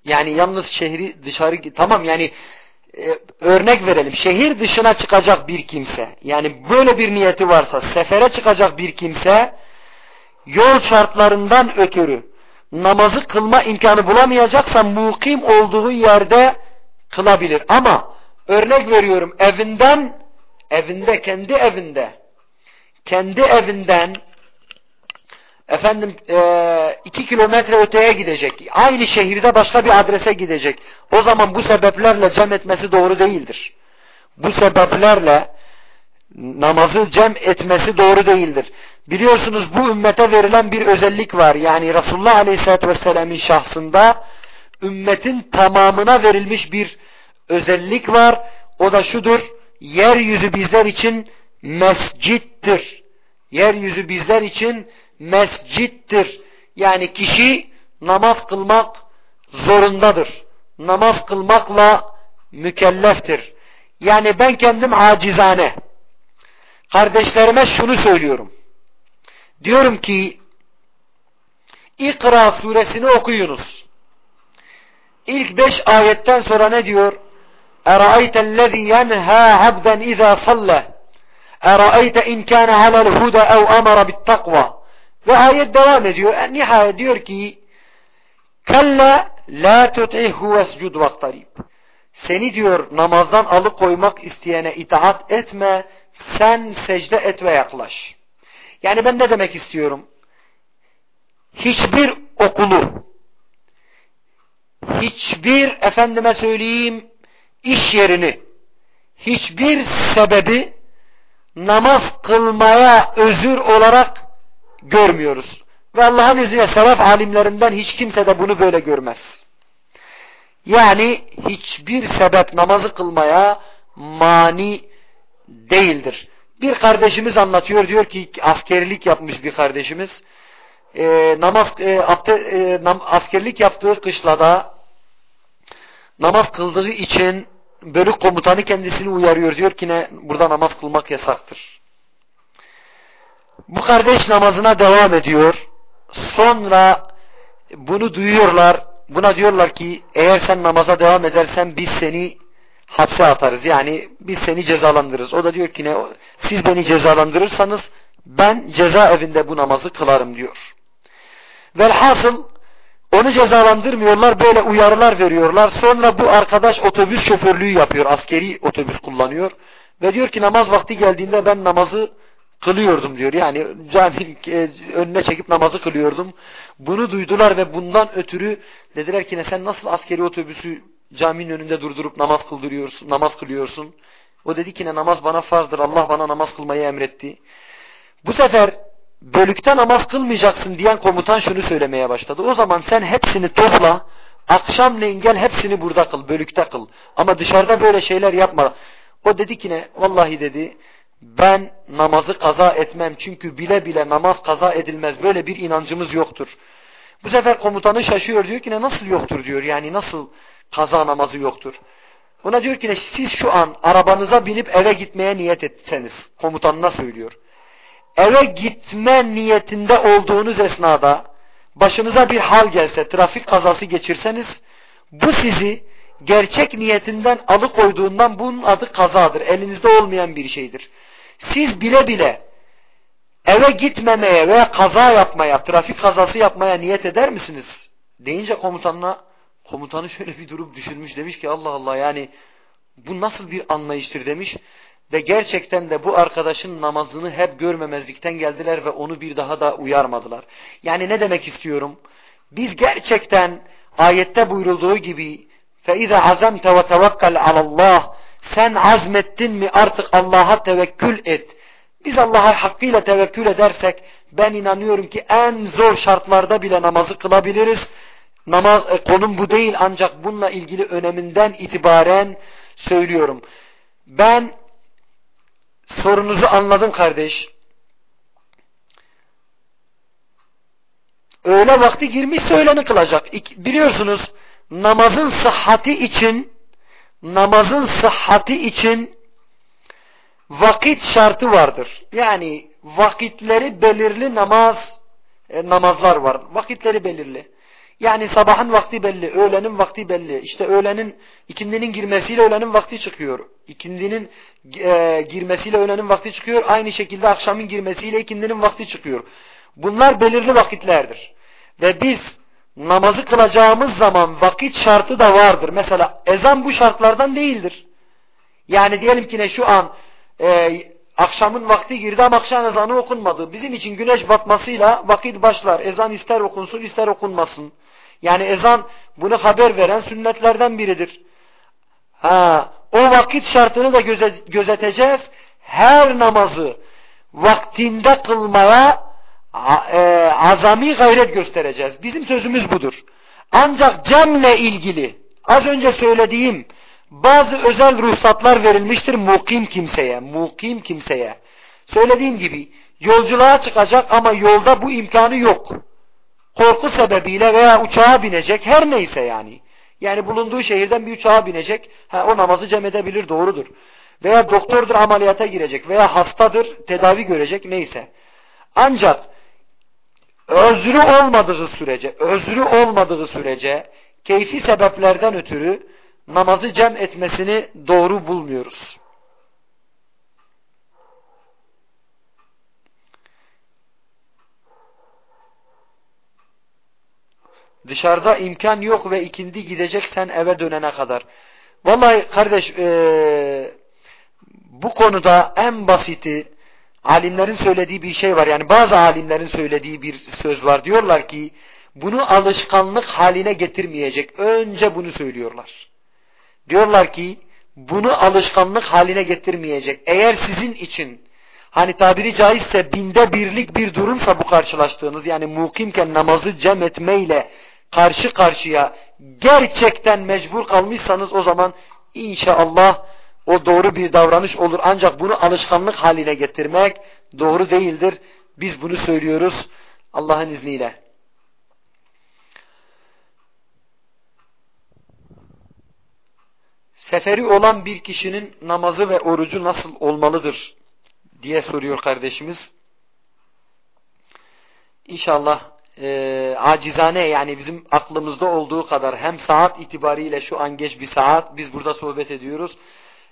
S1: Yani yalnız şehri dışarı tamam yani e, örnek verelim. Şehir dışına çıkacak bir kimse yani böyle bir niyeti varsa sefere çıkacak bir kimse yol şartlarından ötürü namazı kılma imkanı bulamayacaksa mukim olduğu yerde kılabilir. Ama Örnek veriyorum evinden, evinde, kendi evinde, kendi evinden efendim e, iki kilometre öteye gidecek. Aynı şehirde başka bir adrese gidecek. O zaman bu sebeplerle cem etmesi doğru değildir. Bu sebeplerle namazı cem etmesi doğru değildir. Biliyorsunuz bu ümmete verilen bir özellik var. Yani Resulullah Aleyhisselatü Vesselam'ın şahsında ümmetin tamamına verilmiş bir özellik var. O da şudur. Yeryüzü bizler için mescittir. Yeryüzü bizler için mescittir. Yani kişi namaz kılmak zorundadır. Namaz kılmakla mükelleftir. Yani ben kendim acizane. Kardeşlerime şunu söylüyorum. Diyorum ki İkra suresini okuyunuz. İlk beş ayetten sonra ne diyor? أرأيت الذي ينهى عبدا إذا صلى أرأيت إن كان على الهدى أو أمر بالتقوى ve ayet devam ediyor. Nihayet diyor ki Kella la tut'ihu vescud vaktarib. Seni diyor namazdan alıkoymak isteyene itaat etme, sen secde et ve yaklaş. Yani ben ne demek istiyorum? Hiçbir okulu, hiçbir efendime söyleyeyim iş yerini hiçbir sebebi namaz kılmaya özür olarak görmüyoruz. Ve Allah'ın izniyle selef alimlerinden hiç kimse de bunu böyle görmez. Yani hiçbir sebep namazı kılmaya mani değildir. Bir kardeşimiz anlatıyor diyor ki askerlik yapmış bir kardeşimiz. E, namaz e, abde, e, nam, askerlik yaptığı kışlada namaz kıldığı için bölük komutanı kendisini uyarıyor. Diyor ki ne burada namaz kılmak yasaktır. Bu kardeş namazına devam ediyor. Sonra bunu duyuyorlar. Buna diyorlar ki eğer sen namaza devam edersen biz seni hapse atarız. Yani biz seni cezalandırırız. O da diyor ki ne siz beni cezalandırırsanız ben cezaevinde bu namazı kılarım diyor. Velhasıl Onu cezalandırmıyorlar, böyle uyarılar veriyorlar. Sonra bu arkadaş otobüs şoförlüğü yapıyor, askeri otobüs kullanıyor. Ve diyor ki namaz vakti geldiğinde ben namazı kılıyordum diyor. Yani caminin e, önüne çekip namazı kılıyordum. Bunu duydular ve bundan ötürü dediler ki ne sen nasıl askeri otobüsü caminin önünde durdurup namaz kıldırıyorsun, namaz kılıyorsun. O dedi ki ne namaz bana farzdır. Allah bana namaz kılmayı emretti. Bu sefer bölükte namaz kılmayacaksın diyen komutan şunu söylemeye başladı. O zaman sen hepsini topla, akşamleyin gel hepsini burada kıl, bölükte kıl. Ama dışarıda böyle şeyler yapma. O dedi ki ne? Vallahi dedi ben namazı kaza etmem çünkü bile bile namaz kaza edilmez. Böyle bir inancımız yoktur. Bu sefer komutanı şaşıyor diyor ki ne nasıl yoktur diyor. Yani nasıl kaza namazı yoktur. Ona diyor ki ne siz şu an arabanıza binip eve gitmeye niyet etseniz komutanına söylüyor. Eve gitme niyetinde olduğunuz esnada başınıza bir hal gelse trafik kazası geçirseniz bu sizi gerçek niyetinden alıkoyduğundan bunun adı kazadır. Elinizde olmayan bir şeydir Siz bile bile eve gitmemeye veya kaza yapmaya, trafik kazası yapmaya niyet eder misiniz? Deyince komutanına, komutanı şöyle bir durup düşünmüş demiş ki Allah Allah yani bu nasıl bir anlayıştır demiş. Ve gerçekten de bu arkadaşın namazını hep görmemezlikten geldiler ve onu bir daha da uyarmadılar. Yani ne demek istiyorum? Biz gerçekten ayette buyurulduğu gibi فَاِذَا عَزَمْتَ وَتَوَكَّلْ عَلَى اللّٰهِ sen azmettin mi artık Allah'a tevekkül et. Biz Allah'a hakkıyla tevekkül edersek ben inanıyorum ki en zor şartlarda bile namazı kılabiliriz. Namaz e, konum bu değil ancak bununla ilgili öneminden itibaren söylüyorum. Ben sorunuzu anladım kardeş. Öğle vakti girmiş öğleni kılacak. Biliyorsunuz namazın sıhhati için namazın sıhhati için vakit şartı vardır. Yani vakitleri belirli namaz e, namazlar var. Vakitleri belirli. Yani sabahın vakti belli, öğlenin vakti belli. İşte öğlenin, ikindinin girmesiyle öğlenin vakti çıkıyor. İkindinin e, girmesiyle öğlenin vakti çıkıyor. Aynı şekilde akşamın girmesiyle ikindinin vakti çıkıyor. Bunlar belirli vakitlerdir. Ve biz namazı kılacağımız zaman vakit şartı da vardır. Mesela ezan bu şartlardan değildir. Yani diyelim ki ne şu an e, akşamın vakti girdi ama akşam ezanı okunmadı. Bizim için güneş batmasıyla vakit başlar. Ezan ister okunsun ister okunmasın. Yani ezan bunu haber veren sünnetlerden biridir. Ha, o vakit şartını da göze, gözeteceğiz. Her namazı vaktinde kılmaya azami gayret göstereceğiz. Bizim sözümüz budur. Ancak cemle ilgili az önce söylediğim bazı özel ruhsatlar verilmiştir mukim kimseye. Mukim kimseye. Söylediğim gibi yolculuğa çıkacak ama yolda bu imkanı yok. Korku sebebiyle veya uçağa binecek her neyse yani. Yani bulunduğu şehirden bir uçağa binecek. Ha, o namazı cem edebilir doğrudur. Veya doktordur ameliyata girecek veya hastadır tedavi görecek neyse. Ancak özrü olmadığı sürece, özrü olmadığı sürece keyfi sebeplerden ötürü namazı cem etmesini doğru bulmuyoruz. Dışarıda imkan yok ve ikindi gideceksen eve dönene kadar. Vallahi kardeş ee, bu konuda en basiti alimlerin söylediği bir şey var. Yani bazı alimlerin söylediği bir söz var. Diyorlar ki bunu alışkanlık haline getirmeyecek. Önce bunu söylüyorlar. Diyorlar ki bunu alışkanlık haline getirmeyecek. Eğer sizin için hani tabiri caizse binde birlik bir durumsa bu karşılaştığınız yani mukimken namazı cem etmeyle karşı karşıya gerçekten mecbur kalmışsanız o zaman inşallah o doğru bir davranış olur. Ancak bunu alışkanlık haline getirmek doğru değildir. Biz bunu söylüyoruz Allah'ın izniyle. Seferi olan bir kişinin namazı ve orucu nasıl olmalıdır diye soruyor kardeşimiz. İnşallah e, acizane yani bizim aklımızda olduğu kadar hem saat itibariyle şu an geç bir saat biz burada sohbet ediyoruz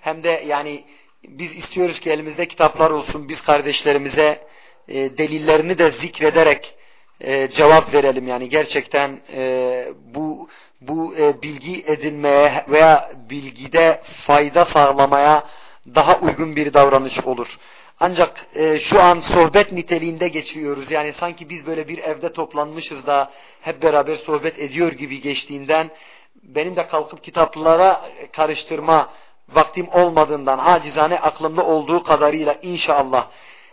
S1: hem de yani biz istiyoruz ki elimizde kitaplar olsun biz kardeşlerimize e, delillerini de zikrederek e, cevap verelim. Yani gerçekten e, bu bu e, bilgi edinmeye veya bilgide fayda sağlamaya daha uygun bir davranış olur. Ancak e, şu an sohbet niteliğinde geçiyoruz. Yani sanki biz böyle bir evde toplanmışız da hep beraber sohbet ediyor gibi geçtiğinden benim de kalkıp kitaplara karıştırma vaktim olmadığından acizane aklımda olduğu kadarıyla inşallah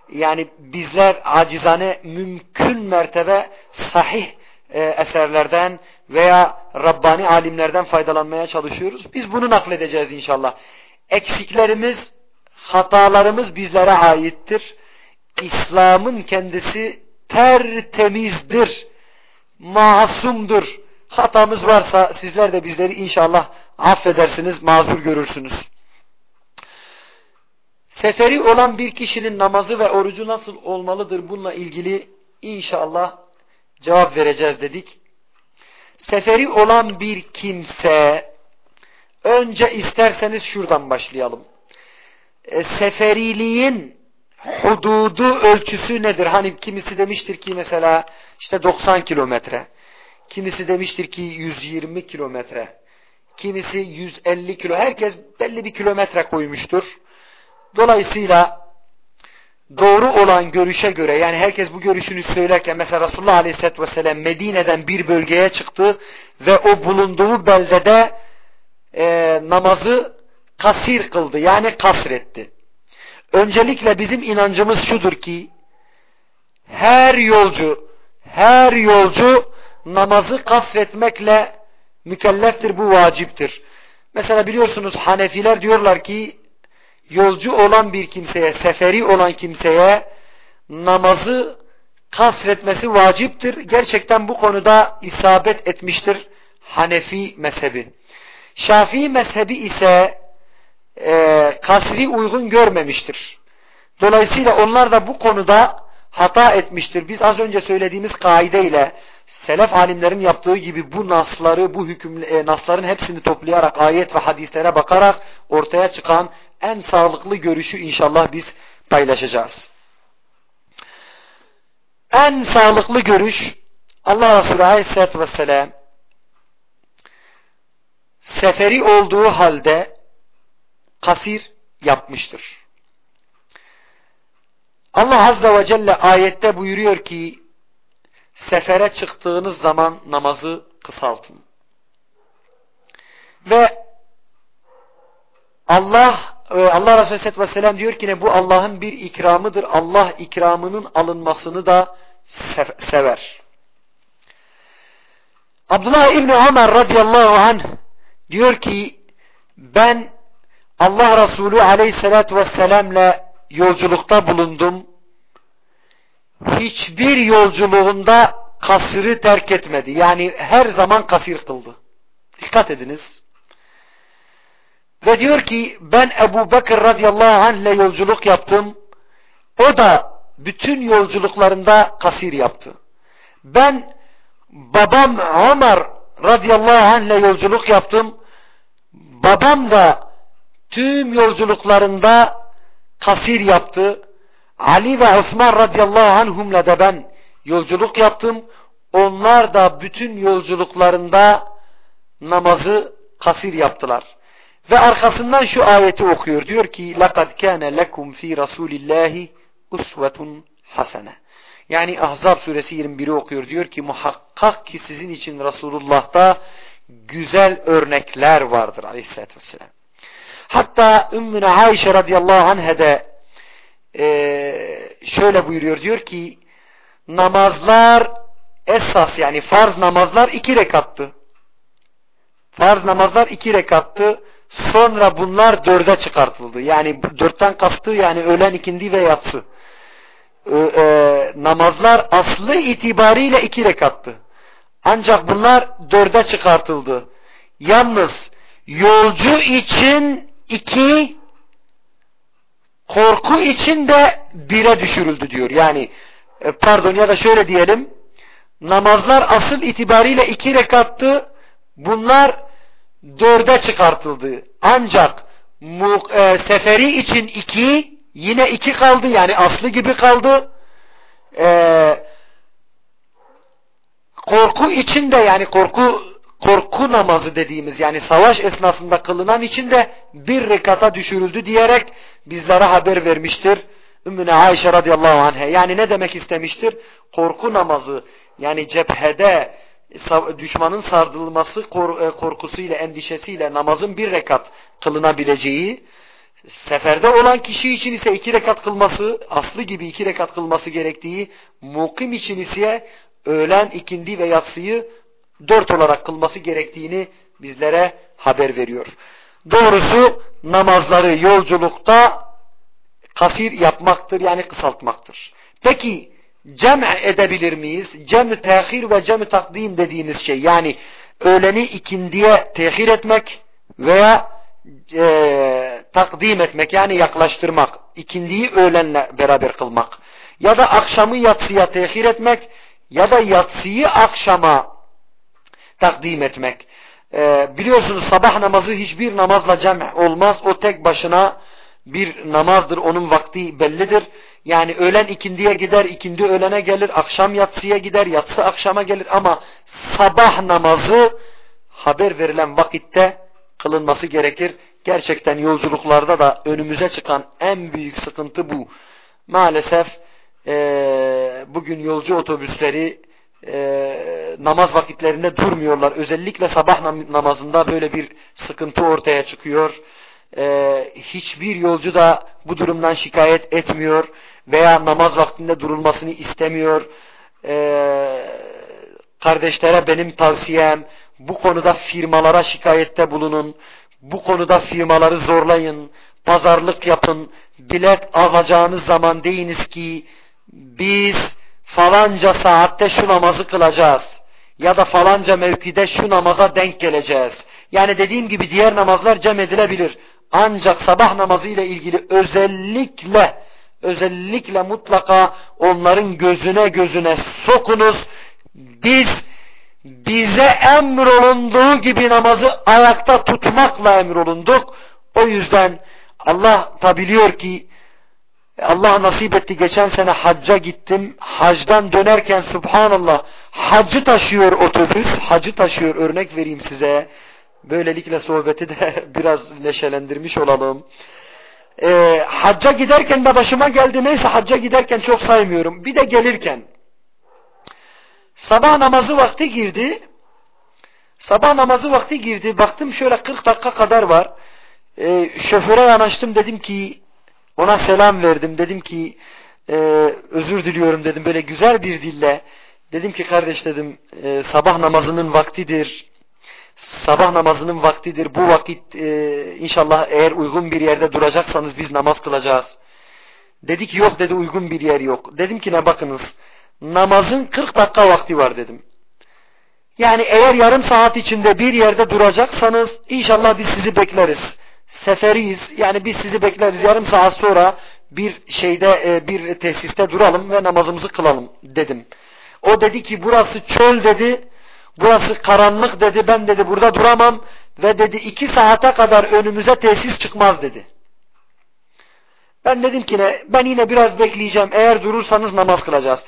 S1: yani bizler acizane mümkün mertebe sahih e, eserlerden veya Rabbani alimlerden faydalanmaya çalışıyoruz. Biz bunu nakledeceğiz inşallah. Eksiklerimiz, hatalarımız bizlere aittir. İslam'ın kendisi tertemizdir, masumdur. Hatamız varsa sizler de bizleri inşallah affedersiniz, mazur görürsünüz. Seferi olan bir kişinin namazı ve orucu nasıl olmalıdır bununla ilgili inşallah cevap vereceğiz dedik. Seferi olan bir kimse önce isterseniz şuradan başlayalım. E, seferiliğin hududu ölçüsü nedir? Hani kimisi demiştir ki mesela işte 90 kilometre. Kimisi demiştir ki 120 kilometre. Kimisi 150 kilo. Herkes belli bir kilometre koymuştur. Dolayısıyla doğru olan görüşe göre yani herkes bu görüşünü söylerken mesela Resulullah Aleyhisselatü Vesselam Medine'den bir bölgeye çıktı ve o bulunduğu beldede e, namazı kasir kıldı yani kasretti. Öncelikle bizim inancımız şudur ki her yolcu her yolcu namazı kasretmekle mükelleftir bu vaciptir. Mesela biliyorsunuz Hanefiler diyorlar ki yolcu olan bir kimseye, seferi olan kimseye namazı kasretmesi vaciptir. Gerçekten bu konuda isabet etmiştir Hanefi mezhebi. Şafii mezhebi ise e, kasri uygun görmemiştir. Dolayısıyla onlar da bu konuda hata etmiştir. Biz az önce söylediğimiz kaide ile selef alimlerin yaptığı gibi bu nasları, bu hüküm, e, nasların hepsini toplayarak ayet ve hadislere bakarak ortaya çıkan en sağlıklı görüşü inşallah biz paylaşacağız. En sağlıklı görüş Allah Resulü Aleyhisselatü Vesselam seferi olduğu halde kasir yapmıştır. Allah Azze ve Celle ayette buyuruyor ki sefere çıktığınız zaman namazı kısaltın. Ve Allah e, Allah Resulü Aleyhisselatü Vesselam diyor ki ne bu Allah'ın bir ikramıdır. Allah ikramının alınmasını da sever. Abdullah İbni Ömer radıyallahu anh diyor ki ben Allah Resulü aleyhissalatü vesselam'le yolculukta bulundum. Hiçbir yolculuğunda kasırı terk etmedi. Yani her zaman kasir kıldı. Dikkat ediniz. Ve diyor ki ben Ebu Bekir radıyallahu anh ile yolculuk yaptım. O da bütün yolculuklarında kasir yaptı. Ben babam Ömer radıyallahu anh ile yolculuk yaptım. Babam da tüm yolculuklarında kasir yaptı. Ali ve Osman radıyallahu anhumla da ben yolculuk yaptım. Onlar da bütün yolculuklarında namazı kasir yaptılar. Ve arkasından şu ayeti okuyor. Diyor ki: "Laqad kana lekum fi Rasulillahi usvetun hasene." Yani Ahzab suresi 21'i okuyor. Diyor ki: "Muhakkak ki sizin için Resulullah'ta güzel örnekler vardır." Aleyhisselatü vesselam. Hatta Ümmüne Ayşe radıyallahu anh'a de e, şöyle buyuruyor. Diyor ki namazlar esas yani farz namazlar iki rekattı. Farz namazlar iki rekattı. Sonra bunlar dörde çıkartıldı. Yani dörtten kastı yani öğlen ikindi ve yatsı. Ee, e, namazlar aslı itibariyle iki rekattı. Ancak bunlar dörde çıkartıldı. Yalnız yolcu için iki, korku için de bire düşürüldü diyor. Yani e, pardon ya da şöyle diyelim. Namazlar asıl itibariyle iki rekattı. Bunlar dörde çıkartıldı. Ancak e, seferi için iki, yine iki kaldı yani aslı gibi kaldı. E, korku içinde yani korku korku namazı dediğimiz yani savaş esnasında kılınan içinde bir rekata düşürüldü diyerek bizlere haber vermiştir. Ümmüne Ayşe radıyallahu anh'a. Yani ne demek istemiştir? Korku namazı yani cephede düşmanın sardırılması e, korkusuyla, endişesiyle namazın bir rekat kılınabileceği, seferde olan kişi için ise iki rekat kılması, aslı gibi iki rekat kılması gerektiği, mukim için ise öğlen, ikindi ve yatsıyı dört olarak kılması gerektiğini bizlere haber veriyor. Doğrusu namazları yolculukta kasir yapmaktır yani kısaltmaktır. Peki cem edebilir miyiz? Cem tehir ve cem takdim dediğimiz şey yani öğleni ikindiye tehir etmek veya e, takdim etmek yani yaklaştırmak, ikindiyi öğlenle beraber kılmak ya da akşamı yatsıya tehir etmek ya da yatsıyı akşama takdim etmek. E, biliyorsunuz sabah namazı hiçbir namazla cem olmaz. O tek başına bir namazdır. Onun vakti bellidir. Yani öğlen ikindiye gider, ikindi öğlene gelir, akşam yatsıya gider, yatsı akşama gelir ama sabah namazı haber verilen vakitte kılınması gerekir. Gerçekten yolculuklarda da önümüze çıkan en büyük sıkıntı bu. Maalesef e, bugün yolcu otobüsleri e, namaz vakitlerinde durmuyorlar. Özellikle sabah namazında böyle bir sıkıntı ortaya çıkıyor. E, hiçbir yolcu da bu durumdan şikayet etmiyor veya namaz vaktinde durulmasını istemiyor. E, kardeşlere benim tavsiyem bu konuda firmalara şikayette bulunun. Bu konuda firmaları zorlayın. Pazarlık yapın. Bilet alacağınız zaman deyiniz ki biz falanca saatte şu namazı kılacağız. Ya da falanca mevkide şu namaza denk geleceğiz. Yani dediğim gibi diğer namazlar cem edilebilir. Ancak sabah namazı ile ilgili özellikle özellikle mutlaka onların gözüne gözüne sokunuz. Biz bize emrolunduğu gibi namazı ayakta tutmakla emrolunduk. O yüzden Allah da biliyor ki Allah nasip etti geçen sene hacca gittim. Hacdan dönerken subhanallah hacı taşıyor otobüs. Hacı taşıyor örnek vereyim size. Böylelikle sohbeti de [laughs] biraz neşelendirmiş olalım. Ee, hacca giderken de başıma geldi. Neyse hacca giderken çok saymıyorum. Bir de gelirken. Sabah namazı vakti girdi. Sabah namazı vakti girdi. Baktım şöyle 40 dakika kadar var. Ee, şoföre yanaştım dedim ki ona selam verdim. Dedim ki e, özür diliyorum dedim böyle güzel bir dille. Dedim ki kardeş dedim e, sabah namazının vaktidir. Sabah namazının vaktidir. Bu vakit e, inşallah eğer uygun bir yerde duracaksanız biz namaz kılacağız. Dedi ki yok dedi uygun bir yer yok. Dedim ki ne bakınız namazın 40 dakika vakti var dedim. Yani eğer yarım saat içinde bir yerde duracaksanız inşallah biz sizi bekleriz seferiyiz. Yani biz sizi bekleriz. Yarım saat sonra bir şeyde e, bir tesiste duralım ve namazımızı kılalım dedim. O dedi ki burası çöl dedi. Burası karanlık dedi. Ben dedi burada duramam ve dedi iki saate kadar önümüze tesis çıkmaz dedi. Ben dedim ki ne? Ben yine biraz bekleyeceğim. Eğer durursanız namaz kılacağız.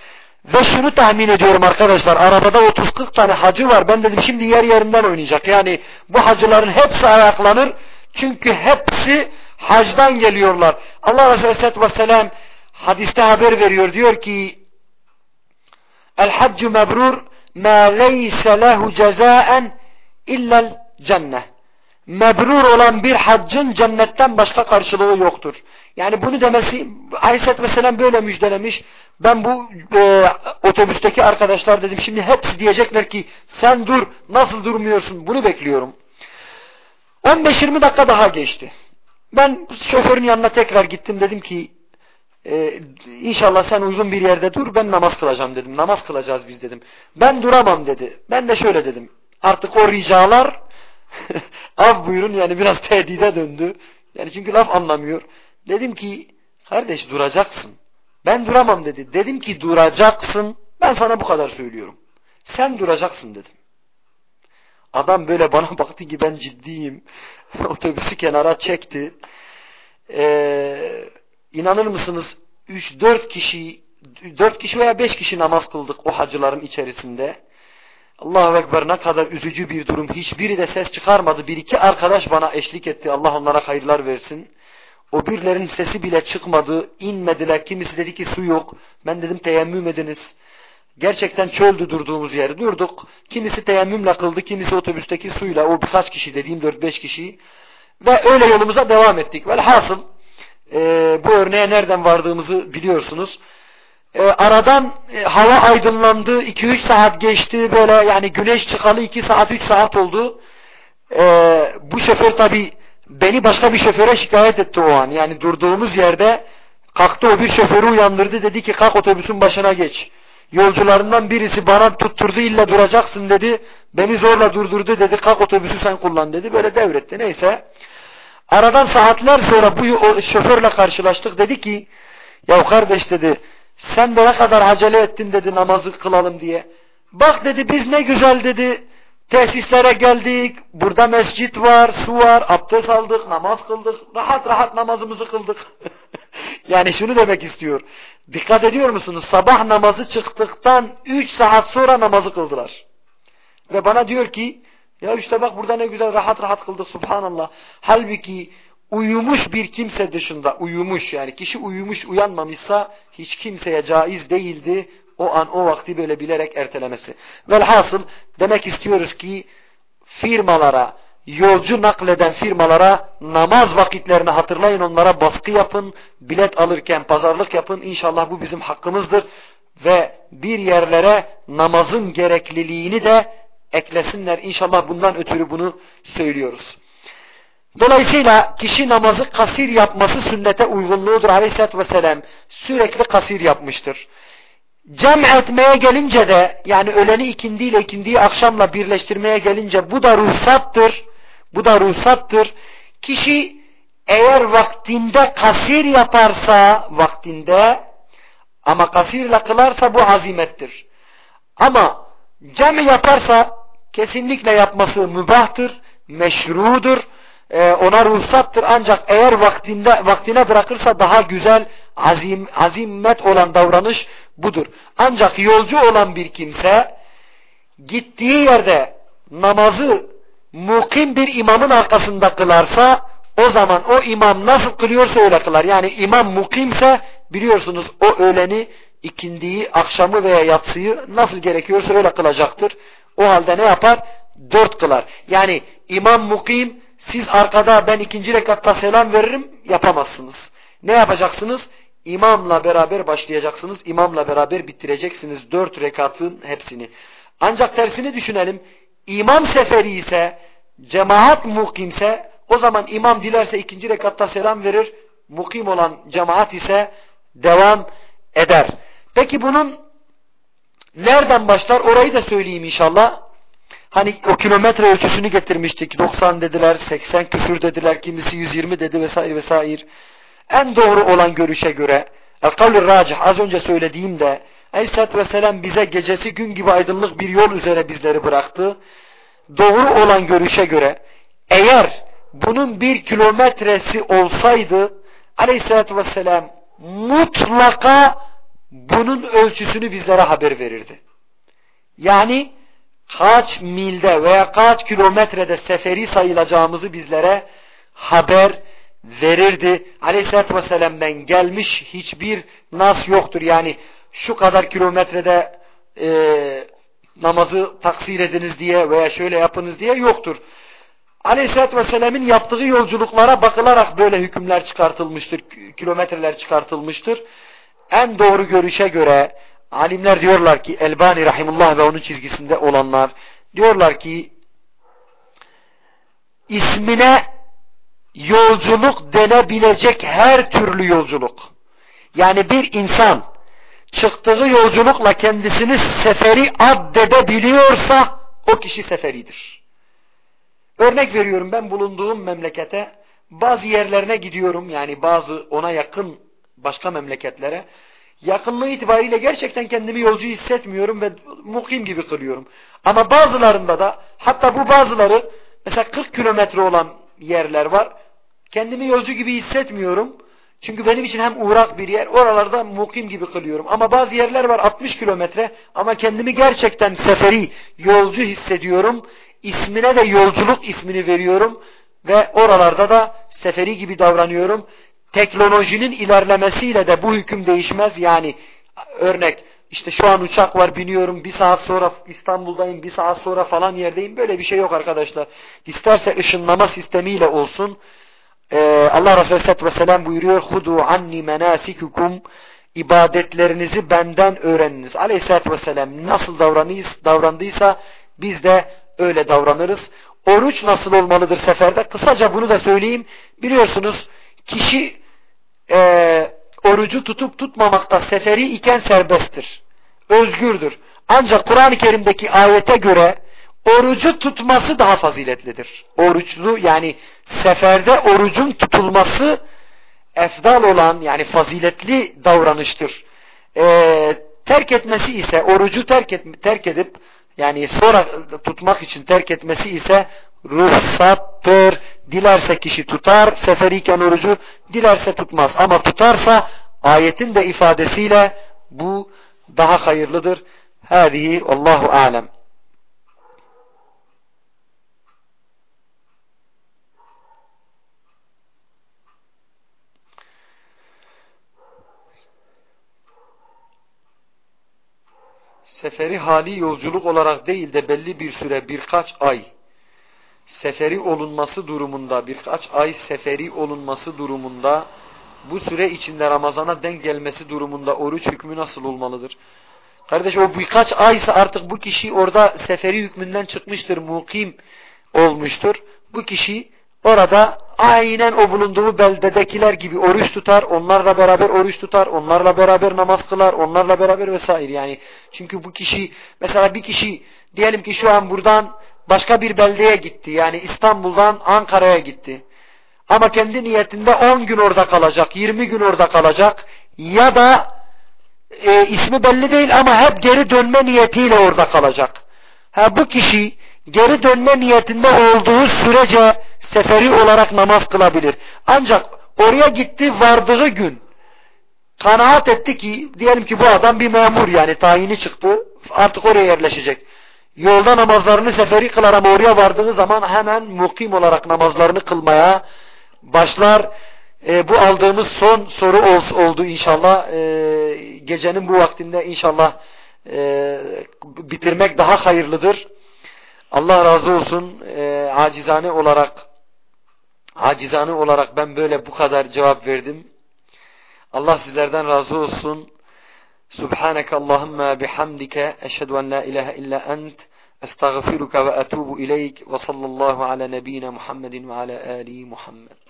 S1: Ve şunu tahmin ediyorum arkadaşlar. Arabada 30-40 tane hacı var. Ben dedim şimdi yer yerinden oynayacak. Yani bu hacıların hepsi ayaklanır çünkü hepsi hacdan geliyorlar. Allah Resulü Aleyhisselatü Vesselam hadiste haber veriyor. Diyor ki El haccu mebrur ma leyse lehu cezaen illel cenneh. Mebrur olan bir haccın cennetten başka karşılığı yoktur. Yani bunu demesi Aleyhisselatü Vesselam böyle müjdelemiş. Ben bu e, otobüsteki arkadaşlar dedim şimdi hepsi diyecekler ki sen dur nasıl durmuyorsun bunu bekliyorum. 15-20 dakika daha geçti. Ben şoförün yanına tekrar gittim dedim ki e, inşallah sen uygun bir yerde dur ben namaz kılacağım dedim. Namaz kılacağız biz dedim. Ben duramam dedi. Ben de şöyle dedim. Artık o ricalar [laughs] af buyurun yani biraz tehdide döndü. Yani çünkü laf anlamıyor. Dedim ki kardeş duracaksın. Ben duramam dedi. Dedim ki duracaksın. Ben sana bu kadar söylüyorum. Sen duracaksın dedim. Adam böyle bana [laughs] baktı ki ben ciddiyim. [laughs] Otobüsü kenara çekti. Ee, inanır mısınız 3-4 kişi 4 kişi veya 5 kişi namaz kıldık o hacıların içerisinde. Allahu Ekber ne kadar üzücü bir durum. Hiçbiri de ses çıkarmadı. Bir iki arkadaş bana eşlik etti. Allah onlara hayırlar versin. O birlerin sesi bile çıkmadı. inmediler. Kimisi dedi ki su yok. Ben dedim teyemmüm ediniz. Gerçekten çöldü durduğumuz yeri. Durduk. Kimisi teyemmümle kıldı. Kimisi otobüsteki suyla. O birkaç kişi dediğim 4-5 kişi. Ve öyle yolumuza devam ettik. Velhasıl e, bu örneğe nereden vardığımızı biliyorsunuz. E, aradan e, hava aydınlandı. 2-3 saat geçti. Böyle yani güneş çıkalı 2 saat 3 saat oldu. E, bu şoför tabi beni başka bir şoföre şikayet etti o an. Yani durduğumuz yerde kalktı o bir şoförü uyandırdı. Dedi ki kalk otobüsün başına geç. Yolcularından birisi bana tutturdu illa duracaksın dedi. Beni zorla durdurdu dedi. Kalk otobüsü sen kullan dedi. Böyle devretti. Neyse. Aradan saatler sonra bu şoförle karşılaştık. Dedi ki ya kardeş dedi sen de ne kadar acele ettin dedi namazı kılalım diye. Bak dedi biz ne güzel dedi tesislere geldik. Burada mescit var, su var, abdest aldık, namaz kıldık. Rahat rahat namazımızı kıldık. [laughs] yani şunu demek istiyor. Dikkat ediyor musunuz? Sabah namazı çıktıktan 3 saat sonra namazı kıldılar. Ve bana diyor ki ya işte bak burada ne güzel rahat rahat kıldık subhanallah. Halbuki uyumuş bir kimse dışında uyumuş yani kişi uyumuş uyanmamışsa hiç kimseye caiz değildi o an o vakti böyle bilerek ertelemesi. Velhasıl demek istiyoruz ki firmalara yolcu nakleden firmalara namaz vakitlerini hatırlayın onlara baskı yapın bilet alırken pazarlık yapın inşallah bu bizim hakkımızdır ve bir yerlere namazın gerekliliğini de eklesinler inşallah bundan ötürü bunu söylüyoruz. Dolayısıyla kişi namazı kasir yapması sünnete uygunluğudur aleyhissalatü vesselam. Sürekli kasir yapmıştır. Cem etmeye gelince de yani öleni ikindiyle ikindiyi akşamla birleştirmeye gelince bu da ruhsattır. Bu da ruhsattır. Kişi eğer vaktinde kasir yaparsa vaktinde ama kasirle kılarsa bu azimettir. Ama cem yaparsa kesinlikle yapması mübahtır, meşrudur e, ona ruhsattır ancak eğer vaktinde vaktine bırakırsa daha güzel azim, azimet olan davranış budur. Ancak yolcu olan bir kimse gittiği yerde namazı mukim bir imamın arkasında kılarsa o zaman o imam nasıl kılıyorsa öyle kılar. Yani imam mukimse biliyorsunuz o öğleni, ikindiyi, akşamı veya yatsıyı nasıl gerekiyorsa öyle kılacaktır. O halde ne yapar? Dört kılar. Yani imam mukim siz arkada ben ikinci rekatta selam veririm yapamazsınız. Ne yapacaksınız? İmamla beraber başlayacaksınız. İmamla beraber bitireceksiniz dört rekatın hepsini. Ancak tersini düşünelim. İmam seferi ise cemaat mukimse o zaman imam dilerse ikinci rekatta selam verir. Mukim olan cemaat ise devam eder. Peki bunun nereden başlar? Orayı da söyleyeyim inşallah. Hani o kilometre ölçüsünü getirmiştik. 90 dediler, 80 küsür dediler, kimisi 120 dedi vesaire vesaire. En doğru olan görüşe göre el racih az önce söylediğimde Aleyhisselatü Vesselam bize gecesi gün gibi aydınlık bir yol üzere bizleri bıraktı. Doğru olan görüşe göre eğer bunun bir kilometresi olsaydı Aleyhisselatü Vesselam mutlaka bunun ölçüsünü bizlere haber verirdi. Yani kaç milde veya kaç kilometrede seferi sayılacağımızı bizlere haber verirdi. Aleyhisselatü Vesselam'dan gelmiş hiçbir nas yoktur. Yani şu kadar kilometrede e, namazı taksir ediniz diye veya şöyle yapınız diye yoktur. Aleyhisselatü Vesselam'ın yaptığı yolculuklara bakılarak böyle hükümler çıkartılmıştır, kilometreler çıkartılmıştır. En doğru görüşe göre alimler diyorlar ki Elbani Rahimullah ve onun çizgisinde olanlar diyorlar ki ismine yolculuk denebilecek her türlü yolculuk. Yani bir insan çıktığı yolculukla kendisini seferi addedebiliyorsa o kişi seferidir. Örnek veriyorum ben bulunduğum memlekete bazı yerlerine gidiyorum yani bazı ona yakın başka memleketlere yakınlığı itibariyle gerçekten kendimi yolcu hissetmiyorum ve mukim gibi kılıyorum. Ama bazılarında da hatta bu bazıları mesela 40 kilometre olan yerler var. Kendimi yolcu gibi hissetmiyorum. Çünkü benim için hem uğrak bir yer, oralarda mukim gibi kılıyorum. Ama bazı yerler var 60 kilometre ama kendimi gerçekten seferi, yolcu hissediyorum. İsmine de yolculuk ismini veriyorum ve oralarda da seferi gibi davranıyorum. Teknolojinin ilerlemesiyle de bu hüküm değişmez. Yani örnek işte şu an uçak var biniyorum bir saat sonra İstanbul'dayım bir saat sonra falan yerdeyim. Böyle bir şey yok arkadaşlar. İsterse ışınlama sistemiyle olsun. Ee, Allah Resulü Aleyhisselatü Vesselam buyuruyor Hudu anni menasikukum ibadetlerinizi benden öğreniniz. Aleyhisselatü Vesselam nasıl davrandıysa biz de öyle davranırız. Oruç nasıl olmalıdır seferde? Kısaca bunu da söyleyeyim. Biliyorsunuz kişi e, orucu tutup tutmamakta seferi iken serbesttir. Özgürdür. Ancak Kur'an-ı Kerim'deki ayete göre orucu tutması daha faziletlidir. Oruçlu yani seferde orucun tutulması efdal olan yani faziletli davranıştır. Ee, terk etmesi ise orucu terk, et, terk edip yani sonra tutmak için terk etmesi ise ruhsattır. Dilerse kişi tutar seferiyken orucu, dilerse tutmaz. Ama tutarsa ayetin de ifadesiyle bu daha hayırlıdır. Hâzihi Allahu alem. Seferi hali yolculuk olarak değil de belli bir süre birkaç ay seferi olunması durumunda birkaç ay seferi olunması durumunda bu süre içinde Ramazan'a denk gelmesi durumunda oruç hükmü nasıl olmalıdır? Kardeş o birkaç aysa artık bu kişi orada seferi hükmünden çıkmıştır, mukim olmuştur. Bu kişi orada aynen o bulunduğu beldedekiler gibi oruç tutar, onlarla beraber oruç tutar, onlarla beraber namaz kılar, onlarla beraber vesaire yani. Çünkü bu kişi, mesela bir kişi diyelim ki şu an buradan başka bir beldeye gitti. Yani İstanbul'dan Ankara'ya gitti. Ama kendi niyetinde 10 gün orada kalacak, 20 gün orada kalacak ya da e, ismi belli değil ama hep geri dönme niyetiyle orada kalacak. Ha, bu kişi geri dönme niyetinde olduğu sürece seferi olarak namaz kılabilir. Ancak oraya gitti vardığı gün kanaat etti ki diyelim ki bu adam bir memur yani tayini çıktı artık oraya yerleşecek. Yolda namazlarını seferi kılar ama oraya vardığı zaman hemen mukim olarak namazlarını kılmaya başlar. E, bu aldığımız son soru ol, oldu inşallah. E, gecenin bu vaktinde inşallah e, bitirmek daha hayırlıdır. Allah razı olsun. E, acizane olarak acizane olarak ben böyle bu kadar cevap verdim. Allah sizlerden razı olsun. Subhaneke Allahümme bihamdike eşhedü en la ilahe illa ent estağfiruka ve etubu ileyk ve sallallahu ala nebine Muhammedin ve ala ali Muhammed.